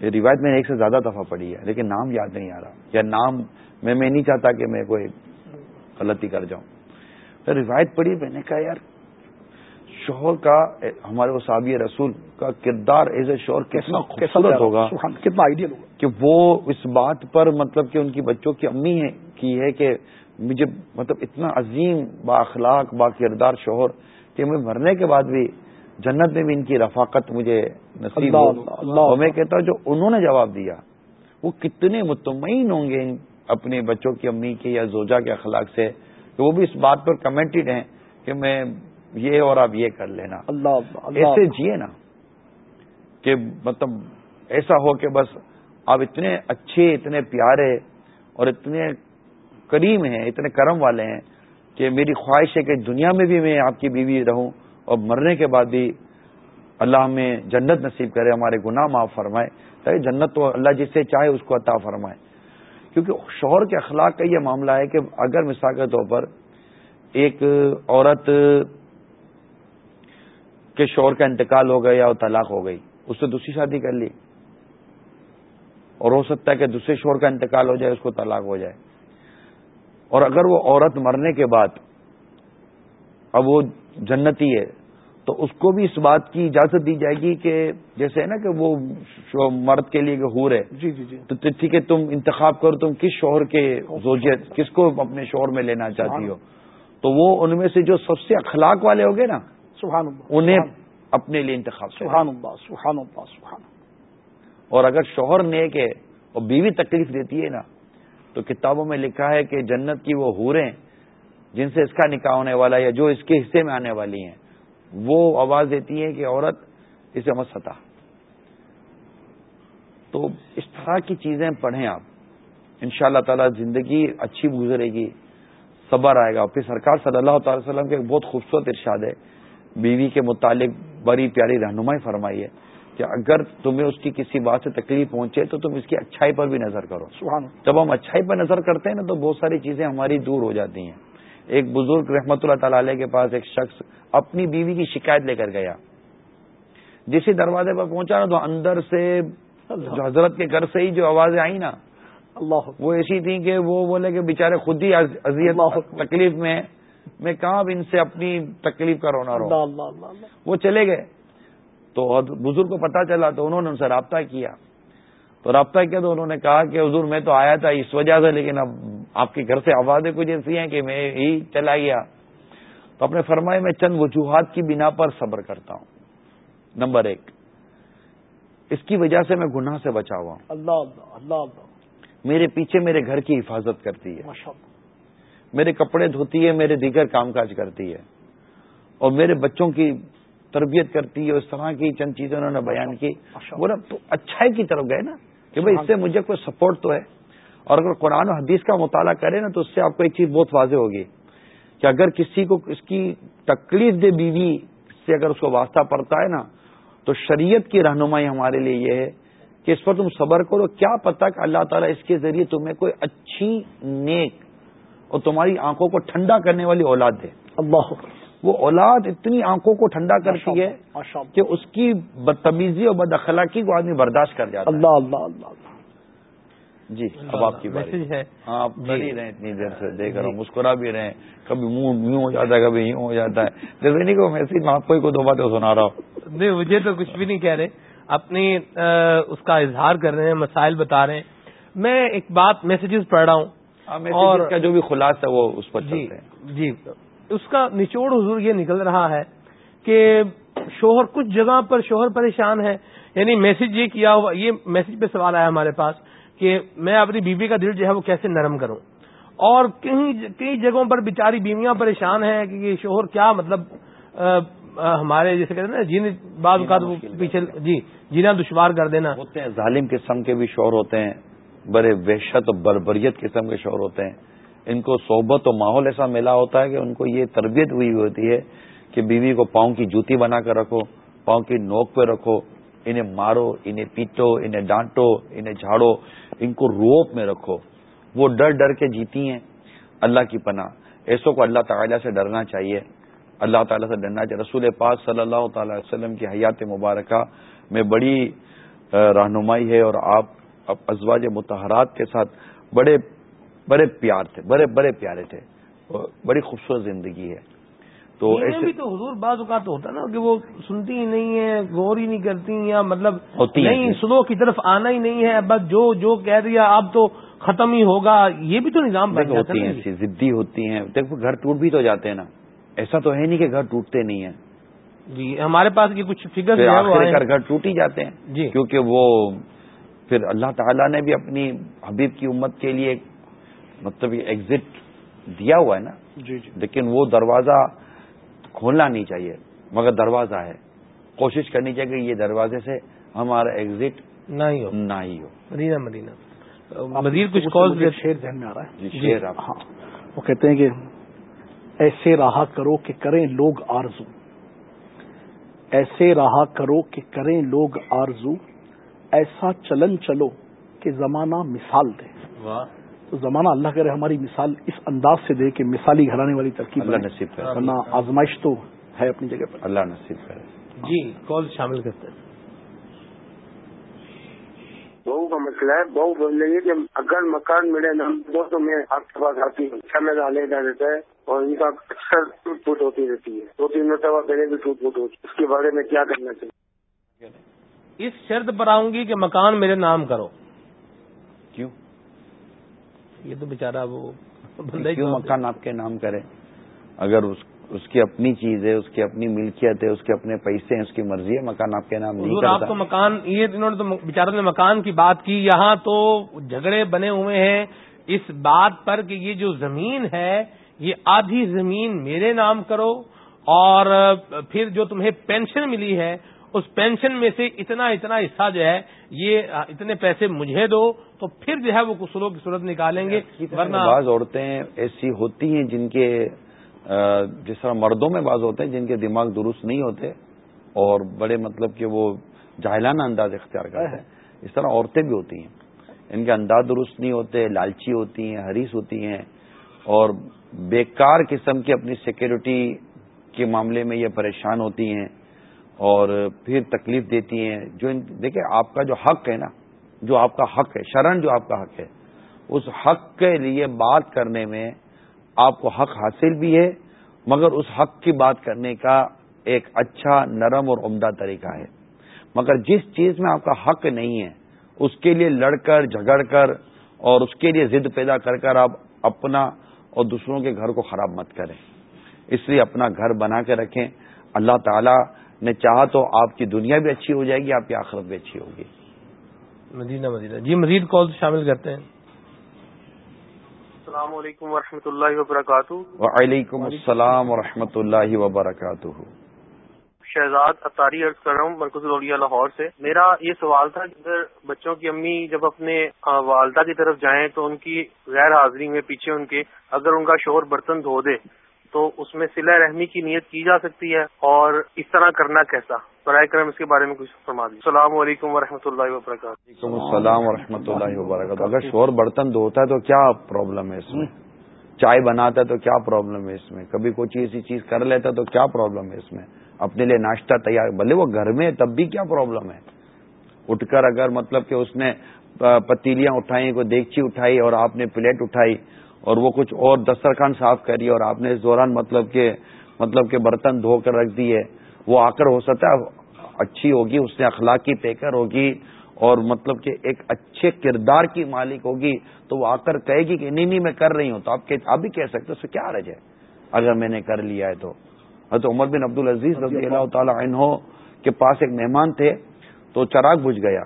B: یہ روایت میں نے ایک سے زیادہ دفعہ پڑھی ہے لیکن نام یاد نہیں آ رہا۔ یا نام میں میں نہیں چاہتا کہ میں کوئی غلطی کر جاؤں۔ روایت پڑھی میں نے کہا یار شوہر کا ہمارے وہ صحابی رسول کا کردار ایز اے شوہر کتنا خوبصورت ہوگا۔
C: کتنا آئیڈیل ہوگا۔
B: کہ وہ اس بات پر مطلب کہ ان کی بچوں کی امی ہے کی ہے کہ مجھے مطلب اتنا عظیم با اخلاق با کردار شوہر کہ میں مرنے کے بعد بھی جنت میں بھی ان کی رفاقت مجھے نصیب
C: اللہ
B: اور میں کہتا ہوں جو انہوں نے جواب دیا وہ کتنے مطمئن ہوں گے اپنے بچوں کی امی کے یا زوجا کے اخلاق سے کہ وہ بھی اس بات پر کمنٹڈ ہیں کہ میں یہ اور آپ یہ کر لینا۔
C: اللہ
B: ایسے جیے نا کہ مطلب ایسا ہو کہ بس آپ اتنے اچھے اتنے پیارے اور اتنے کریم ہیں اتنے کرم والے ہیں کہ میری خواہش ہے کہ دنیا میں بھی میں آپ کی بیوی رہوں اور مرنے کے بعد بھی اللہ ہمیں جنت نصیب کرے ہمارے گناہ معاف فرمائے۔ تاکہ جنت تو اللہ جس سے چاہے اس کو عطا فرمائے۔ کیونکہ شوہر کے اخلاق کا یہ معاملہ ہے کہ اگر مثال کے طور پر ایک عورت کے شوہر کا انتقال ہو گیا یا طلاق ہو گئی۔ اس سے دوسری شادی کر لی۔ اور ہو سکتا ہے کہ دوسرے شوہر کا انتقال ہو جائے اس کو طلاق ہو جائے۔ اور اگر وہ عورت مرنے کے بعد اب وہ جنتی ہے تو اس کو بھی اس بات کی اجازت دی جائے گی کہ جیسے ہے نا کہ وہ مرد کے لیے کہ ہور ہے۔
C: جی جی جی۔
B: تو ٹھیک ہے تم انتخاب کرو تم کس شوہر کے زوجیت کس کو اپنے شوہر میں لینا چاہتی ہو۔ تو وہ ان میں سے جو سب سے اخلاق والے ہو گئے نا
C: سبحان اللہ.
B: انہیں اپنے لیے انتخاب
C: سبحان اللہ سبحان اللہ سبحان
B: اور اگر شوہر نیک ہے اور بیوی تکلیف دیتی ہے نا تو کتابوں میں لکھا ہے کہ جنت کی وہ حوریں جن سے اس کا نکاح ہونے والا ہے یا جو اس کے حصے میں آنے والی ہیں وہ آواز دیتی ہے کہ عورت اسے مت ستا۔ تو اس طرح کی چیزیں پڑھیں آپ۔ ان شاء اللہ تعالی زندگی اچھی گزرے گی صبر آئے گا۔ پھر سرکار صلی اللہ تعالی وسلم کے ایک بہت خوبصورت ارشاد ہے بیوی کے متعلق بڑی پیاری رہنمائی فرمائی ہے کہ اگر تمہیں اس کی کسی بات سے تکلیف پہنچے تو تم اس کی اچھائی پر بھی نظر کرو۔
C: سبحان
B: جب ہم اچھائی پر نظر کرتے ہیں نا تو بہت ساری چیزیں ہماری دور ہو جاتی ہیں۔ ایک بزرگ رحمت اللہ تعالی علیہ کے پاس ایک شخص اپنی بیوی کی شکایت لے کر گیا۔ جسی دروازے پر پہنچا نا تو اندر سے جو حضرت کے گھر سے ہی جو آوازیں آئی نا
C: اللہ۔
B: وہ ایسی تھی کہ وہ بولے کہ بےچارے خود ہی تکلیف میں میں کہاں اب ان سے اپنی تکلیف کا رونا
C: اللہ
B: وہ چلے گئے۔ تو بزرگ کو پتا چلا تو انہوں نے ان سے رابطہ کیا۔ تو رابطہ کیا تو انہوں نے کہا کہ حضور میں تو آیا تھا اس وجہ سے لیکن اب آپ کے گھر سے آوازیں کچھ ایسی ہیں کہ میں ہی چلا گیا۔ تو اپنے فرمائے میں چند وجوہات کی بنا پر صبر کرتا ہوں۔ نمبر ایک اس کی وجہ سے میں گناہ سے بچا ہوا ہوں۔
C: اللہ اللہ اللہ۔
B: میرے پیچھے میرے گھر کی حفاظت کرتی ہے۔ میرے کپڑے دھوتی ہے میرے دیگر کام کاج کرتی ہے۔ اور میرے بچوں کی تربیت کرتی ہے اس طرح کی چند چیزیں انہوں نے بیان کی۔ بولا تو اچھائی کی طرف گئے نا کہ بھائی اس سے مجھے کوئی سپورٹ تو ہے۔ اور اگر قرآن و حدیث کا مطالعہ کرے نا تو اس سے آپ کو ایک چیز بہت واضح ہوگی کہ اگر کسی کو اس کی تکلیف دے بیوی سے اگر اس کو واسطہ پڑتا ہے نا تو شریعت کی رہنمائی ہمارے لیے یہ ہے کہ اس پر تم صبر کرو۔ کیا پتا کہ اللہ تعالیٰ اس کے ذریعے تمہیں کوئی اچھی نیک اور تمہاری آنکھوں کو ٹھنڈا کرنے والی اولاد دے
C: اللہ۔
B: وہ اولاد اتنی آنکھوں کو ٹھنڈا کرتی ہے کہ اس کی بدتمیزی اور بد اخلاقی کو آدمی برداشت کر جاتا
C: اللہ اللہ اللہ
B: جی اب آپ کی
A: میسج ہے۔
B: ہاں آپ کر ہی رہے اتنی دیر سے دیکھ رہا ہوں مسکرا بھی رہے کبھی منہ یوں ہو جاتا ہے کبھی یوں ہو جاتا ہے۔ جیسے نہیں کہ میسج میں آپ کو ہی دو باتیں سنا رہا ہوں۔
A: نہیں مجھے تو کچھ بھی نہیں کہہ رہے۔ اپنی اس کا اظہار کر رہے ہیں مسائل بتا رہے ہیں۔ میں ایک بات میسیجز پڑھ رہا ہوں۔
B: اور کا جو بھی خلاصہ وہ اس پر
A: جی جی اس کا نچوڑ حضور یہ نکل رہا ہے کہ شوہر کچھ جگہ پر شوہر پریشان ہے یعنی میسج یہ کیا ہوا یہ میسج پہ سوال آیا ہمارے پاس کہ میں اپنی بیوی کا دل جو ہے وہ کیسے نرم کروں؟ اور کئی کئی جگہوں پر بیچاری بیویاں پریشان ہیں کہ یہ شوہر کیا مطلب ہمارے جیسے کہتے ہیں نا جین بعض اوقات پیچھے جی جینا دشوار کر دینا۔
B: ہوتے ہیں ظالم قسم کے بھی شوہر ہوتے ہیں۔ بڑے وحشت اور بربریت قسم کے شوہر ہوتے ہیں۔ ان کو صحبت و ماحول ایسا ملا ہوتا ہے کہ ان کو یہ تربیت ہوئی ہوتی ہے کہ بیوی کو پاؤں کی جوتی بنا کر رکھو، پاؤں کی نوک پہ رکھو، انہیں مارو، انہیں پیٹو، انہیں ڈانٹو، انہیں جھاڑو، ان کو روپ میں رکھو۔ وہ ڈر ڈر کے جیتی ہیں۔ اللہ کی پناہ۔ ایسوں کو اللہ تعالیٰ سے ڈرنا چاہیے۔ اللہ تعالیٰ سے ڈرنا چاہیے۔ رسول پاک صلی اللہ تعالی وسلم کی حیات مبارکہ میں بڑی رہنمائی ہے اور آپ ازواج متحرات کے ساتھ بڑے بڑے پیار تھے بڑے بڑے پیارے تھے بڑی خوبصورت زندگی ہے۔
A: تو ایسے بھی تو حضور بعض اوقات ہوتا نا کہ وہ سنتی ہی نہیں ہے غور ہی نہیں کرتی یا مطلب نہیں سلو کی طرف آنا ہی نہیں ہے بس جو جو کہہ دیا اب تو ختم ہی ہوگا۔ یہ بھی تو نظام
B: ہوتی ہیں ضدی ہوتی ہیں۔ دیکھو گھر ٹوٹ بھی تو جاتے ہیں نا۔ ایسا تو ہے نہیں کہ گھر ٹوٹتے نہیں ہیں۔
A: جی ہمارے پاس یہ کچھ فگر
B: گھر ٹوٹ ہی جاتے ہیں۔ جی۔ کیونکہ وہ پھر اللہ تعالیٰ نے بھی اپنی حبیب کی امت کے لیے مطلب یہ ایگزٹ دیا ہوا ہے نا؟
C: جی جی۔
B: لیکن وہ دروازہ کھولنا نہیں چاہیے مگر دروازہ ہے۔ کوشش کرنی چاہیے کہ یہ دروازے سے ہمارا ایگزٹ
A: نہ ہی ہو۔
B: نہ ہی ہو۔
A: مدینہ مدینہ۔ مزید کچھ کال
C: شیر ذہن میں آ رہا ہے۔
B: جی شیر۔
C: ہاں۔ وہ کہتے ہیں کہ ایسے رہا کرو کہ کریں لوگ آرزو۔ ایسے رہا کرو کہ کریں لوگ آرزو۔ ایسا چلن چلو کہ زمانہ مثال دے۔
A: واہ۔
C: تو زمانہ اللہ کرے ہماری مثال اس انداز سے دے کہ مثالی گھرانے والی ترکیب
B: اللہ نصیب کرے۔
C: ورنہ آزمائش تو ہے اپنی جگہ پر۔
B: اللہ نصیب کرے۔
A: جی کال شامل کرتے ہیں
H: بہو کا مسئلہ ہے بہو بولیں گے کہ اگر مکان میرے نام دو تو میں آپ کے پاس آتی ہوں۔ اچھا میرا علیحدہ رہتا ہے اور ان کا اکثر ٹوٹ پھوٹ ہوتی رہتی ہے۔ دو تین مرتبہ پہلے بھی ٹوٹ پھوٹ ہوتی اس کے بارے میں کیا کرنا چاہیے؟
A: اس شرط پر آؤں گی کہ مکان میرے نام کرو۔
B: کیوں؟
A: یہ تو بیچارہ وہ
B: بندہ کیوں مکان آپ کے نام کرے؟ اگر اس اس کی اپنی چیز ہے اس کی اپنی ملکیت ہے اس کے اپنے پیسے ہیں اس کی مرضی ہے مکان آپ کے نام نہیں
A: آپ کو مکان یہ انہوں نے تو بچاروں نے مکان کی بات کی۔ یہاں تو جھگڑے بنے ہوئے ہیں۔ اس بات پر کہ یہ جو زمین ہے یہ آدھی زمین میرے نام کرو اور پھر جو تمہیں پینشن ملی ہے اس پینشن میں سے اتنا اتنا حصہ جو ہے یہ اتنے پیسے مجھے دو تو پھر جو ہے وہ کسلوں کی صورت نکالیں گے۔
B: ورنہ بعض عورتیں ایسی ہوتی ہیں جن کے جس طرح مردوں میں بعض ہوتے ہیں جن کے دماغ درست نہیں ہوتے اور بڑے مطلب کہ وہ جاہلانہ انداز اختیار کرتے ہیں۔ اس طرح عورتیں بھی ہوتی ہیں۔ ان کے انداز درست نہیں ہوتے لالچی ہوتی ہیں حریص ہوتی ہیں اور بیکار قسم کی اپنی سیکورٹی کے معاملے میں یہ پریشان ہوتی ہیں۔ اور پھر تکلیف دیتی ہیں، جو دیکھیں، آپ کا جو حق ہے نا، جو آپ کا حق ہے، شرن جو آپ کا حق ہے، اس حق کے لیے بات کرنے میں آپ کو حق حاصل بھی ہے، مگر اس حق کی بات کرنے کا ایک اچھا نرم اور عمدہ طریقہ ہے۔ مگر جس چیز میں آپ کا حق نہیں ہے، اس کے لیے لڑ کر، جھگڑ کر، اور اس کے لیے ضد پیدا کر کر آپ اپنا اور دوسروں کے گھر کو خراب مت کریں۔ اس لیے اپنا گھر بنا کے رکھیں۔ اللہ تعالی نے چاہا تو آپ کی دنیا بھی اچھی ہو جائے گی آپ کی آخرت بھی اچھی ہوگی۔
A: مدینہ مدینہ۔ جی مزید کال شامل کرتے ہیں۔
I: السلام علیکم ورحمۃ اللہ وبرکاتہ۔
B: وعلیکم السلام ورحمۃ اللہ وبرکاتہ۔
I: شہزاد اطاری عرض کر رہا ہوں مرکز الولیا لاہور سے۔ میرا یہ سوال تھا کہ اگر بچوں کی امی جب اپنے والدہ کی طرف جائیں تو ان کی غیر حاضری میں پیچھے ان کے اگر ان کا شور برتن دھو دے تو اس میں سلا رحمی کی نیت کی جا سکتی ہے اور اس طرح کرنا کیسا؟ برائے کرم اس کے بارے میں کچھ فرما دی السلام علیکم و اللہ وبرکاتہ۔
B: وعلیکم السلام و اللہ وبرکاتہ۔ اگر شور برتن دھوتا ہے تو کیا پرابلم ہے اس میں؟ چائے بناتا ہے تو کیا پرابلم ہے اس میں؟ کبھی کوئی چیز چیز کر لیتا ہے تو کیا پرابلم ہے اس میں؟ اپنے لیے ناشتہ تیار، بھلے وہ گھر میں تب بھی کیا پرابلم ہے؟ اٹھ کر اگر مطلب کہ اس نے پتیلیاں اٹھائی کوئی دیگچی اٹھائی اور آپ نے پلیٹ اٹھائی اور وہ کچھ اور دسترخوان صاف کری اور آپ نے اس دوران مطلب کہ مطلب کہ برتن دھو کر رکھ دیے، وہ آ کر ہو سکتا ہے اچھی ہوگی، اس نے اخلاقی پیکر ہوگی اور مطلب کہ ایک اچھے کردار کی مالک ہوگی تو وہ آ کر کہے گی کہ نہیں نہیں، میں کر رہی ہوں۔ تو آپ آپ بھی کہہ سکتے اس سے کیا رج ہے؟ اگر میں نے کر لیا ہے تو۔ حضرت عمر بن عبد العزیز رضی اللہ تعالی عنہ کے پاس ایک مہمان تھے تو چراغ بجھ گیا۔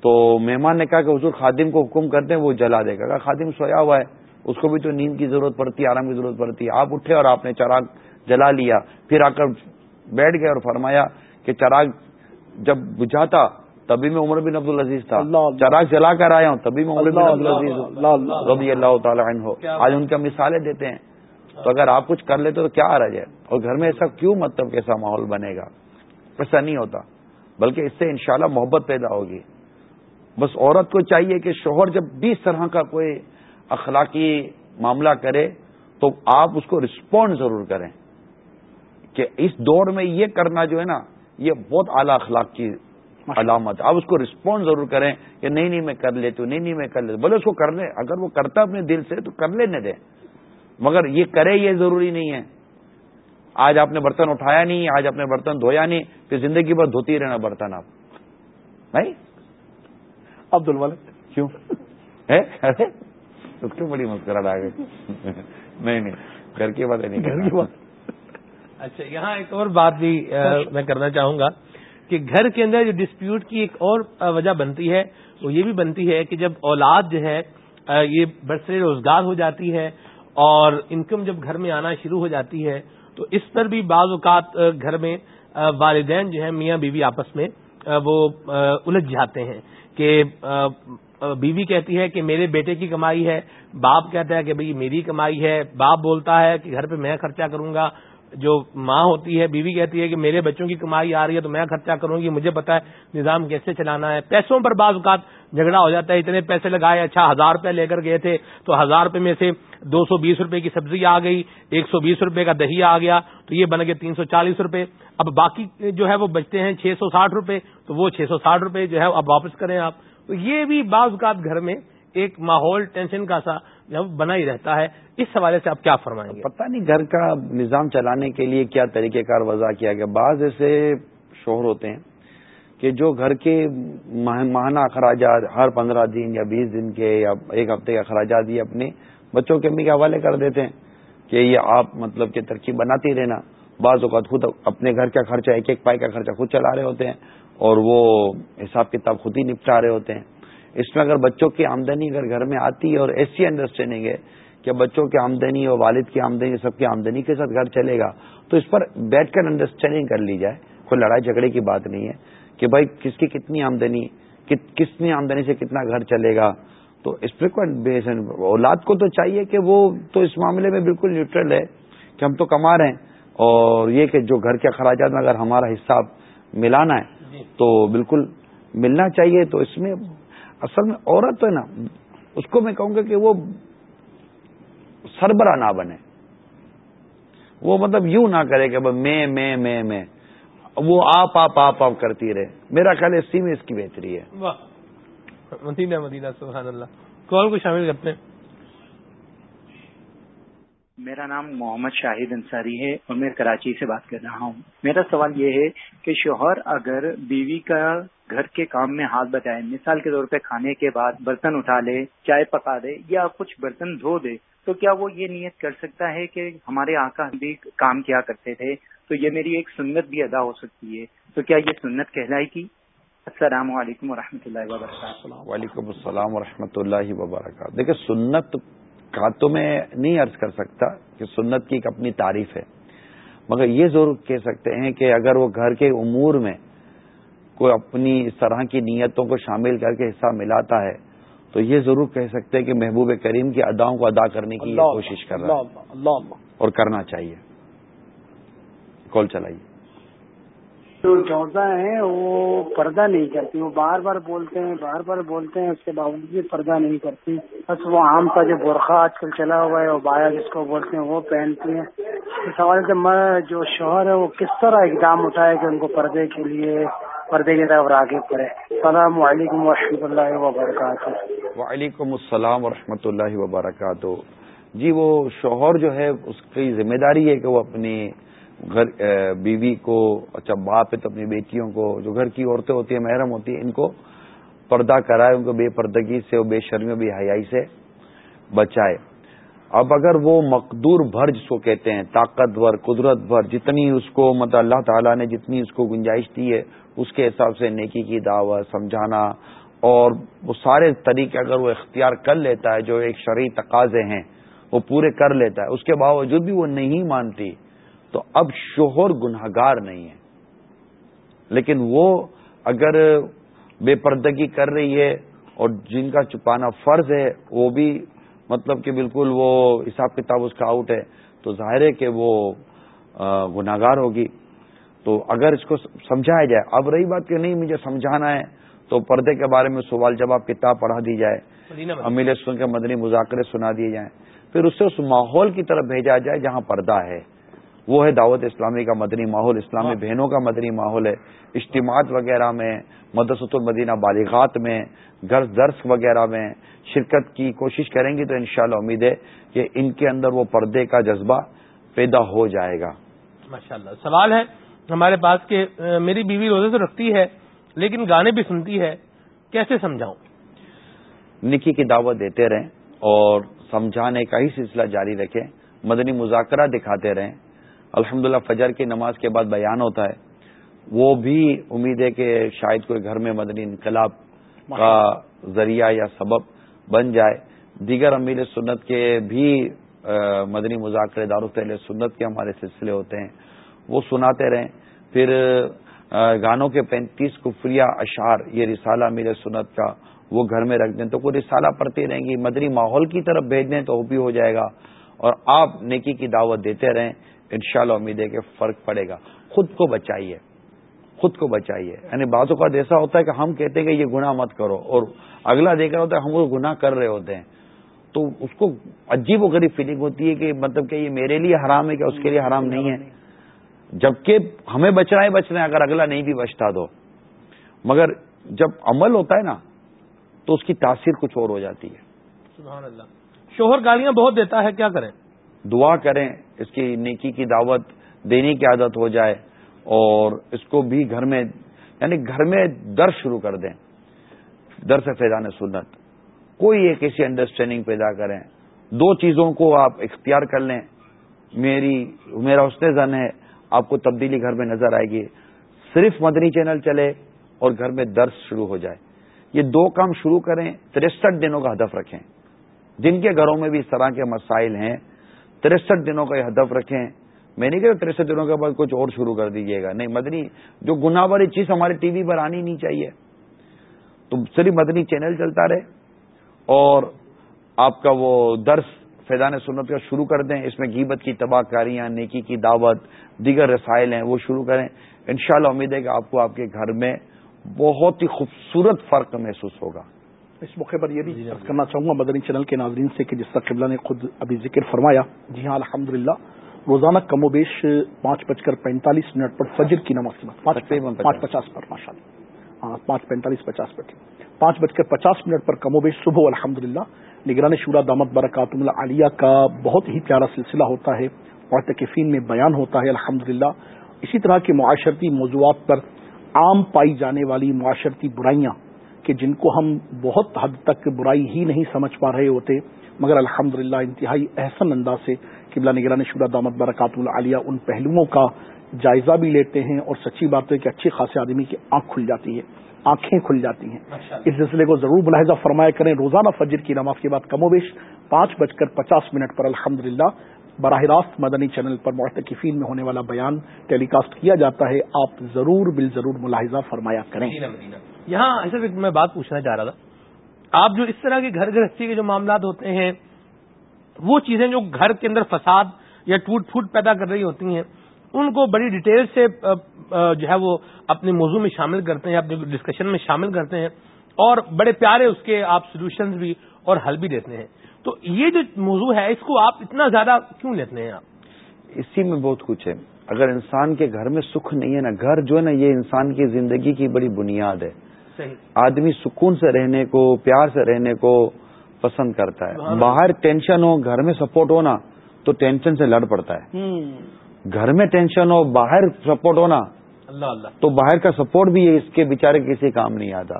B: تو مہمان نے کہا کہ حضور خادم کو حکم کرتے ہیں وہ جلا دے گا۔ خادم سویا ہوا ہے۔ اس کو بھی تو نیند کی ضرورت پڑتی ہے آرام کی ضرورت پڑتی۔ ہے آپ اٹھے اور آپ نے چراغ جلا لیا پھر آ کر بیٹھ گئے اور فرمایا کہ چراغ جب بجھاتا تبھی میں عمر بن عبد العزیز تھا۔ چراغ جلا کر آیا ہوں تبھی میں عمر بن عبد العزیز رضی اللہ تعالی عنہ۔ آج ان کا مثالیں دیتے ہیں۔ تو اگر آپ کچھ کر لیتے تو کیا آ رہا ہے؟ اور گھر میں ایسا کیوں مطلب کیسا ماحول بنے گا؟ ایسا نہیں ہوتا بلکہ اس سے انشاءاللہ محبت پیدا ہوگی۔ بس عورت کو چاہیے کہ شوہر جب بھی اس طرح کا کوئی اخلاقی معاملہ کرے تو آپ اس کو رسپونڈ ضرور کریں کہ اس دور میں یہ کرنا جو ہے نا یہ بہت اعلی اخلاق کی علامت آپ اس کو رسپونڈ ضرور کریں کہ نہیں نہیں میں کر لیتی ہوں نہیں نہیں میں کر لیتی بولے اس کو کر لیں اگر وہ کرتا اپنے دل سے تو کر لینے دیں۔ مگر یہ کرے یہ ضروری نہیں ہے۔ آج آپ نے برتن اٹھایا نہیں آج آپ نے برتن دھویا نہیں پھر زندگی بھر دھوتی رہنا برتن آپ۔ نہیں؟
C: عبد الولد
B: کیوں اس کی بڑی مسکراہٹ آ گئی۔ نہیں نہیں گھر کی بات نہیں
A: اچھا یہاں ایک اور بات بھی میں کرنا چاہوں گا کہ گھر کے اندر جو ڈسپیوٹ کی ایک اور وجہ بنتی ہے وہ یہ بھی بنتی ہے کہ جب اولاد جو ہے یہ برسر روزگار ہو جاتی ہے اور انکم جب گھر میں آنا شروع ہو جاتی ہے تو اس پر بھی بعض اوقات گھر میں والدین جو ہے میاں بیوی آپس میں وہ الجھ جاتے ہیں کہ بیوی کہتی ہے کہ میرے بیٹے کی کمائی ہے، باپ کہتا ہے کہ بھئی میری کمائی ہے، باپ بولتا ہے کہ گھر پہ میں خرچہ کروں گا۔ جو ماں ہوتی ہے، بیوی کہتی ہے کہ میرے بچوں کی کمائی آ رہی ہے تو میں خرچہ کروں گی، مجھے پتا ہے نظام کیسے چلانا ہے۔ پیسوں پر بعض اوقات جھگڑا ہو جاتا ہے، اتنے پیسے لگائے اچھا ہزار روپے لے کر گئے تھے تو ہزار روپے میں سے دو سو بیس روپے کی سبزی آ گئی، ایک سو بیس روپے کا دہی آ گیا تو یہ بن گئے تین سو چالیس روپے۔ اب باقی جو ہے وہ بچتے ہیں چھ سو ساٹھ روپے تو وہ چھ سو ساٹھ روپے جو ہے اب واپس کریں آپ۔ تو یہ بھی بعض اوقات گھر میں ایک ماحول ٹینشن کا سا جب بنا ہی رہتا ہے، اس حوالے سے آپ کیا فرمائیں گے؟
B: پتہ نہیں گھر کا نظام چلانے کے لیے کیا طریقہ کار وضع کیا گیا۔ بعض ایسے شوہر ہوتے ہیں کہ جو گھر کے ماہانہ اخراجات، ہر پندرہ دن یا بیس دن کے یا ایک ہفتے کے اخراجات یہ اپنے بچوں کے امی کے حوالے کر دیتے ہیں کہ یہ آپ مطلب کہ ترکیب بناتے رہنا۔ بعض اوقات خود اپنے گھر کا خرچہ ایک ایک پائی کا خرچہ خود چلا رہے ہوتے ہیں۔ اور وہ حساب کتاب خود ہی نپٹا رہے ہوتے ہیں۔ اس میں اگر بچوں کی آمدنی اگر گھر میں آتی ہے اور ایسی انڈرسٹینڈنگ ہے کہ بچوں کی آمدنی اور والد کی آمدنی سب کی آمدنی کے ساتھ گھر چلے گا، تو اس پر بیٹھ کر انڈرسٹینڈنگ کر لی جائے۔ کوئی لڑائی جھگڑے کی بات نہیں ہے کہ بھائی کس کی کتنی آمدنی کتنی آمدنی سے کتنا گھر چلے گا۔ تو اس پہ بیس اولاد کو تو چاہیے کہ وہ تو اس معاملے میں بالکل نیوٹرل ہے کہ ہم تو کما رہے ہیں۔ اور یہ کہ جو گھر کے اخراجات میں اگر ہمارا حصہ ملانا ہے تو بالکل ملنا چاہیے تو اس میں اصل میں عورت ہے نا، اس کو میں کہوں گا کہ وہ سربراہ نہ بنے۔ وہ مطلب یوں نہ کرے کہ میں میں میں میں۔ وہ آپ آپ آپ آپ کرتی رہے۔ میرا خیال اسی میں اس کی بہتری ہے۔
A: مدینہ مدینہ، سبحان اللہ۔ کال کو شامل کرتے ہیں۔
J: میرا نام محمد شاہد انصاری ہے اور میں کراچی سے بات کر رہا ہوں۔ میرا سوال یہ ہے کہ شوہر اگر بیوی کا گھر کے کام میں ہاتھ بتائے مثال کے طور پہ کھانے کے بعد برتن اٹھا لے، چائے پکا دے یا کچھ برتن دھو دے، تو کیا وہ یہ نیت کر سکتا ہے کہ ہمارے آقا بھی کام کیا کرتے تھے؟ تو یہ میری ایک سنت بھی ادا ہو سکتی ہے۔ تو کیا یہ سنت کہلائے گی السلام علیکم و اللہ وبرکاتہ۔
B: وعلیکم السلام و اللہ وبرکاتہ۔ دیکھیں سنت کا تو میں نہیں عرض کر سکتا کہ سنت کی ایک اپنی تعریف ہے مگر یہ ضرور کہہ سکتے ہیں کہ اگر وہ گھر کے امور میں کوئی اپنی اس طرح کی نیتوں کو شامل کر کے حصہ ملاتا ہے تو یہ ضرور کہہ سکتے ہیں کہ محبوب کریم کی اداؤں کو ادا کرنے کی کوشش کر رہا ہے۔ اور کرنا چاہیے۔ کال چلائیے۔
K: جو جوزا ہے وہ پردہ نہیں کرتی، وہ بار بار بولتے ہیں، بار بار بولتے ہیں، اس کے باوجود بھی پردہ نہیں کرتی۔ بس وہ آم کا جو برقع آج کل چلا ہوا ہے، وہ بایا جس کو بولتے ہیں، وہ پہنتی ہیں۔ اس حوالے سے میں جو شوہر ہے، وہ کس طرح اقدام اٹھائے کہ ان کو پردے کے لیے، پردے کی طرف راغب کرے؟ السلام علیکم و اللہ وبرکاتہ۔
B: وعلیکم السلام و اللہ وبرکاتہ۔ جی وہ شوہر جو ہے، اس کی ذمہ داری ہے کہ وہ اپنی گھر بیوی کو اچھا باپ ہے تو اپنی بیٹیوں کو، جو گھر کی عورتیں ہوتی ہیں، محرم ہوتی ہیں، ان کو پردہ کرائے، ان کو بے پردگی سے، بے شرمی بے حیائی سے بچائے۔ اب اگر وہ مقدور بھر جس کو کہتے ہیں طاقتور قدرت بھر جتنی اس کو مطلب اللہ تعالیٰ نے جتنی اس کو گنجائش دی ہے، اس کے حساب سے نیکی کی دعوت، سمجھانا، اور وہ سارے طریقے اگر وہ اختیار کر لیتا ہے، جو ایک شرعی تقاضے ہیں، وہ پورے کر لیتا ہے، اس کے باوجود بھی وہ نہیں مانتی۔ تو اب شوہر گناگار نہیں ہے۔ لیکن وہ اگر بے پردگی کر رہی ہے اور جن کا چھپانا فرض ہے وہ بھی مطلب کہ بالکل وہ حساب کتاب اس کا آؤٹ ہے تو ظاہر ہے کہ وہ گناگار ہوگی۔ تو اگر اس کو سمجھایا جائے اب رہی بات کہ نہیں مجھے سمجھانا ہے تو پردے کے بارے میں سوال جواب کتاب پڑھا دی جائے امیل سن کے مدنی مذاکرے سنا دیے جائیں پھر اس سے اس ماحول کی طرف بھیجا جائے جہاں پردہ ہے۔ وہ ہے دعوت اسلامی کا مدنی ماحول اسلامی ہاں۔ بہنوں کا مدنی ماحول ہے۔ اجتماعات وغیرہ میں مدرسۃ المدینہ بالغات میں گرز درس وغیرہ میں شرکت کی کوشش کریں گی تو انشاءاللہ امید ہے کہ ان کے اندر وہ پردے کا جذبہ پیدا ہو جائے گا۔
A: ماشاءاللہ۔ سوال ہے ہمارے پاس کہ میری بیوی روزے تو رکھتی ہے لیکن گانے بھی سنتی ہے کیسے سمجھاؤں؟
B: نکی کی دعوت دیتے رہیں اور سمجھانے کا ہی سلسلہ جاری رکھیں مدنی مذاکرہ دکھاتے رہیں الحمد فجر کی نماز کے بعد بیان ہوتا ہے۔ وہ بھی امید ہے کہ شاید کوئی گھر میں مدنی انقلاب کا ذریعہ یا سبب بن جائے۔ دیگر امیر سنت کے بھی مدنی مذاکرے دارالفعل سنت کے ہمارے سلسلے ہوتے ہیں۔ وہ سناتے رہیں۔ پھر گانوں کے پینتیس کفریہ اشعار یہ رسالہ امیر سنت کا وہ گھر میں رکھ دیں تو کوئی رسالہ پڑھتی رہیں گی۔ مدنی ماحول کی طرف بھیج دیں تو وہ بھی ہو جائے گا۔ اور آپ نیکی کی دعوت دیتے رہیں۔ انشاءاللہ امید ہے کہ فرق پڑے گا۔ خود کو بچائیے۔ خود کو بچائیے۔ یعنی بعض اوقات ایسا ہوتا ہے کہ ہم کہتے ہیں کہ یہ گناہ مت کرو اور اگلا دیکھ رہا ہوتا ہے ہم وہ گناہ کر رہے ہوتے ہیں۔ تو اس کو عجیب و غریب فیلنگ ہوتی ہے کہ مطلب کہ یہ میرے لیے حرام ہے کہ اس کے لیے حرام نہیں ہے؟ جبکہ ہمیں بچنا ہے بچنا ہے، اگر اگلا نہیں بھی بچتا تو۔ مگر جب عمل ہوتا ہے نا، تو اس کی تاثیر کچھ اور ہو جاتی ہے۔
A: سبحان اللہ۔ شوہر گالیاں بہت دیتا ہے، کیا کریں
B: دعا کریں، اس کی نیکی کی دعوت دینے کی عادت ہو جائے اور اس کو بھی گھر میں یعنی گھر میں در شروع کر دیں۔ در سے فیضان سنت۔ کوئی ایک ایسی انڈرسٹینڈنگ پیدا کریں۔ دو چیزوں کو آپ اختیار کر لیں۔ میری، میرا حسن زن ہے، آپ کو تبدیلی گھر میں نظر آئے گی۔ صرف مدنی چینل چلے اور گھر میں درس شروع ہو جائے۔ یہ دو کام شروع کریں تریسٹھ دنوں کا ہدف رکھیں۔ جن کے گھروں میں بھی اس طرح کے مسائل ہیں تریسٹھ دنوں کا یہ ہدف رکھیں۔ میں نہیں کہتا تریسٹھ دنوں کے بعد کچھ اور شروع کر دیجیے گا۔ نہیں، مدنی، جو گناہ والی چیز ہمارے ٹی وی پر آنی نہیں چاہیے۔ تو صرف مدنی چینل چلتا رہے اور آپ کا وہ درس فیضان سنت کا شروع کر دیں۔ اس میں گیبت کی تباہ کاریاں نیکی کی دعوت، دیگر رسائل ہیں، وہ شروع کریں۔ انشاءاللہ امید ہے کہ آپ کو آپ کے گھر میں بہت ہی خوبصورت فرق محسوس ہوگا۔
C: اس موقع پر یہ بھی جی، کرنا چاہوں گا مدنی چینل کے ناظرین سے کہ جس طرح قبلہ نے خود ابھی ذکر فرمایا جی ہاں الحمد روزانہ کم و بیش پانچ بج کر پینتالیس منٹ پر فجر کی نماز کی پانچ پچاس پر ماشاء اللہ ہاں پانچ پینتالیس پچاس پر پانچ بج کر پچاس منٹ پر کم و بیش صبح الحمد للہ نگران شورا دامت برکات اللہ عالیہ کا بہت ہی پیارا سلسلہ ہوتا ہے۔ اور تکفین میں بیان ہوتا ہے الحمد اسی طرح کے معاشرتی موضوعات پر عام پائی جانے والی معاشرتی برائیاں کہ جن کو ہم بہت حد تک برائی ہی نہیں سمجھ پا رہے ہوتے مگر الحمد انتہائی احسن انداز سے قبلہ نگران شورا دامت برکات العالیہ ان پہلوؤں کا جائزہ بھی لیتے ہیں اور سچی بات ہے کہ اچھے خاصے آدمی کی آنکھ کھل جاتی ہے آنکھیں کھل جاتی ہیں۔ اس سلسلے کو ضرور ملاحظہ فرمایا کریں۔ روزانہ فجر کی نماز کے بعد کم و بیش پانچ بج کر پچاس منٹ پر الحمد براہ راست مدنی چینل پر معتکفین میں ہونے والا بیان ٹیلی کاسٹ کیا جاتا ہے آپ ضرور بال ضرور ملاحظہ فرمایا کریں۔
A: یہاں ایسا میں بات پوچھنا چاہ رہا تھا۔ آپ جو اس طرح کے گھر گرہستی کے جو معاملات ہوتے ہیں، وہ چیزیں جو گھر کے اندر فساد یا ٹوٹ پھوٹ پیدا کر رہی ہوتی ہیں، ان کو بڑی ڈیٹیل سے جو ہے وہ اپنے موضوع میں شامل کرتے ہیں، اپنے ڈسکشن میں شامل کرتے ہیں اور بڑے پیارے اس کے آپ سولوشنز بھی اور حل بھی دیتے ہیں۔ تو یہ جو موضوع ہے، اس کو آپ اتنا زیادہ کیوں لیتے ہیں آپ؟
B: اسی میں بہت کچھ ہے۔ اگر انسان کے گھر میں سکھ نہیں ہے نا، گھر جو ہے نا، یہ انسان کی زندگی کی بڑی بنیاد ہے۔ آدمی سکون سے رہنے کو پیار سے رہنے کو پسند کرتا ہے۔ باہر ٹینشن ہو گھر میں سپورٹ ہو نا تو ٹینشن سے لڑ پڑتا ہے۔ گھر میں ٹینشن ہو باہر سپورٹ ہونا اللہ اللہ۔ تو باہر کا سپورٹ بھی اس کے بےچارے کسی کام نہیں آتا۔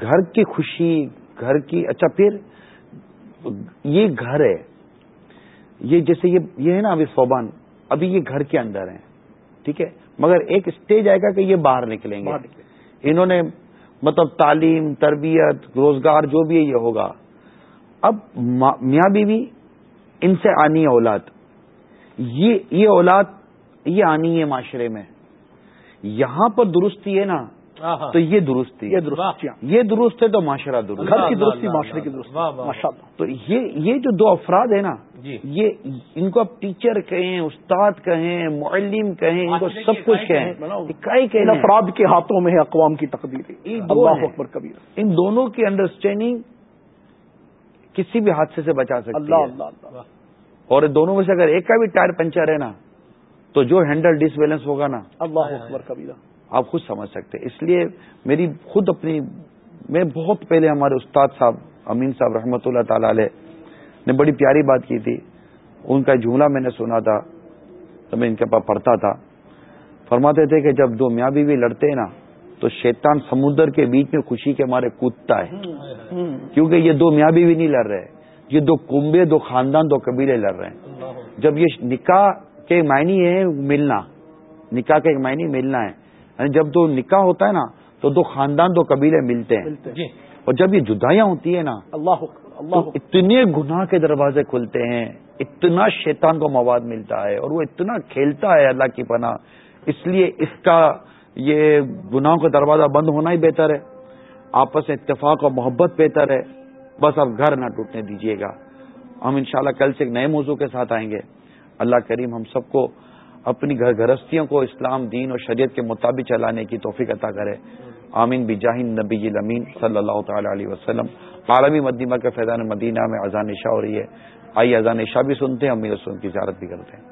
B: گھر کی خوشی گھر کی اچھا پھر یہ گھر ہے۔ یہ جیسے یہ ہے نا ابھی صوبان۔ ابھی یہ گھر کے اندر ہیں۔ ٹھیک ہے؟ مگر ایک اسٹیج آئے گا کہ یہ باہر نکلیں گے۔ انہوں نے مطلب تعلیم تربیت روزگار جو بھی ہے یہ ہوگا۔ اب میاں بیوی ان سے آنی ہے اولاد۔ یہ اولاد یہ آنی ہے معاشرے میں۔ یہاں پر درستی ہے نا تو یہ درستی یہ درست ہے تو معاشرہ درست
C: گھر کی درستی معاشرے کی درستی۔
B: تو یہ جو دو افراد ہیں نا جی۔ یہ ان کو آپ ٹیچر کہیں استاد کہیں معلم کہیں ان کو سب کچھ کہیں۔
C: افراد کے ہاتھوں میں ہے اقوام کی تقدیر۔
B: ان دونوں کی انڈرسٹینڈنگ کسی بھی حادثے سے بچا سکتے
C: اللہ
B: اور دونوں میں سے اگر ایک کا بھی ٹائر پنچر ہے نا تو جو ہینڈل ڈس بیلنس ہوگا نا
C: اللہ اکبر کبیرہ
B: آپ خود سمجھ سکتے اس لیے میری خود اپنی میں بہت پہلے ہمارے استاد صاحب امین صاحب رحمۃ اللہ تعالی علیہ نے بڑی پیاری بات کی تھی۔ ان کا جملہ میں نے سنا تھا تو میں ان کے پاس پڑھتا تھا۔ فرماتے تھے کہ جب دو میاں بیوی لڑتے ہیں نا تو شیطان سمندر کے بیچ میں خوشی کے مارے کودتا ہے۔ کیونکہ یہ دو میاں بیوی نہیں لڑ رہے یہ دو کنبے دو خاندان دو قبیلے لڑ رہے ہیں۔ جب یہ نکاح کے معنی ہے ملنا نکاح کے معنی ملنا ہے۔ یعنی جب دو نکاح ہوتا ہے نا تو دو خاندان دو قبیلے ملتے ہیں۔ اور جب یہ جدائیاں ہوتی ہیں نا
C: اللہ
B: اتنے گناہ کے دروازے کھلتے ہیں اتنا شیطان کو مواد ملتا ہے اور وہ اتنا کھیلتا ہے اللہ کی پناہ۔ اس لیے اس کا یہ گناہوں کا دروازہ بند ہونا ہی بہتر ہے۔ آپس میں اتفاق اور محبت بہتر ہے۔ بس اب گھر نہ ٹوٹنے دیجیے گا۔ ہم انشاءاللہ کل سے ایک نئے موضوع کے ساتھ آئیں گے۔ اللہ کریم ہم سب کو اپنی گھر گرستیوں کو اسلام دین اور شریعت کے مطابق چلانے کی توفیق عطا کرے۔ آمین بجاہ نبی امین صلی اللہ تعالی علیہ وسلم۔ عالمی مدیمہ کے فیضان مدینہ میں اذان شاہ ہو رہی ہے۔ آئی اذان شاہ بھی سنتے ہیں امیر کی زیارت بھی کرتے ہیں۔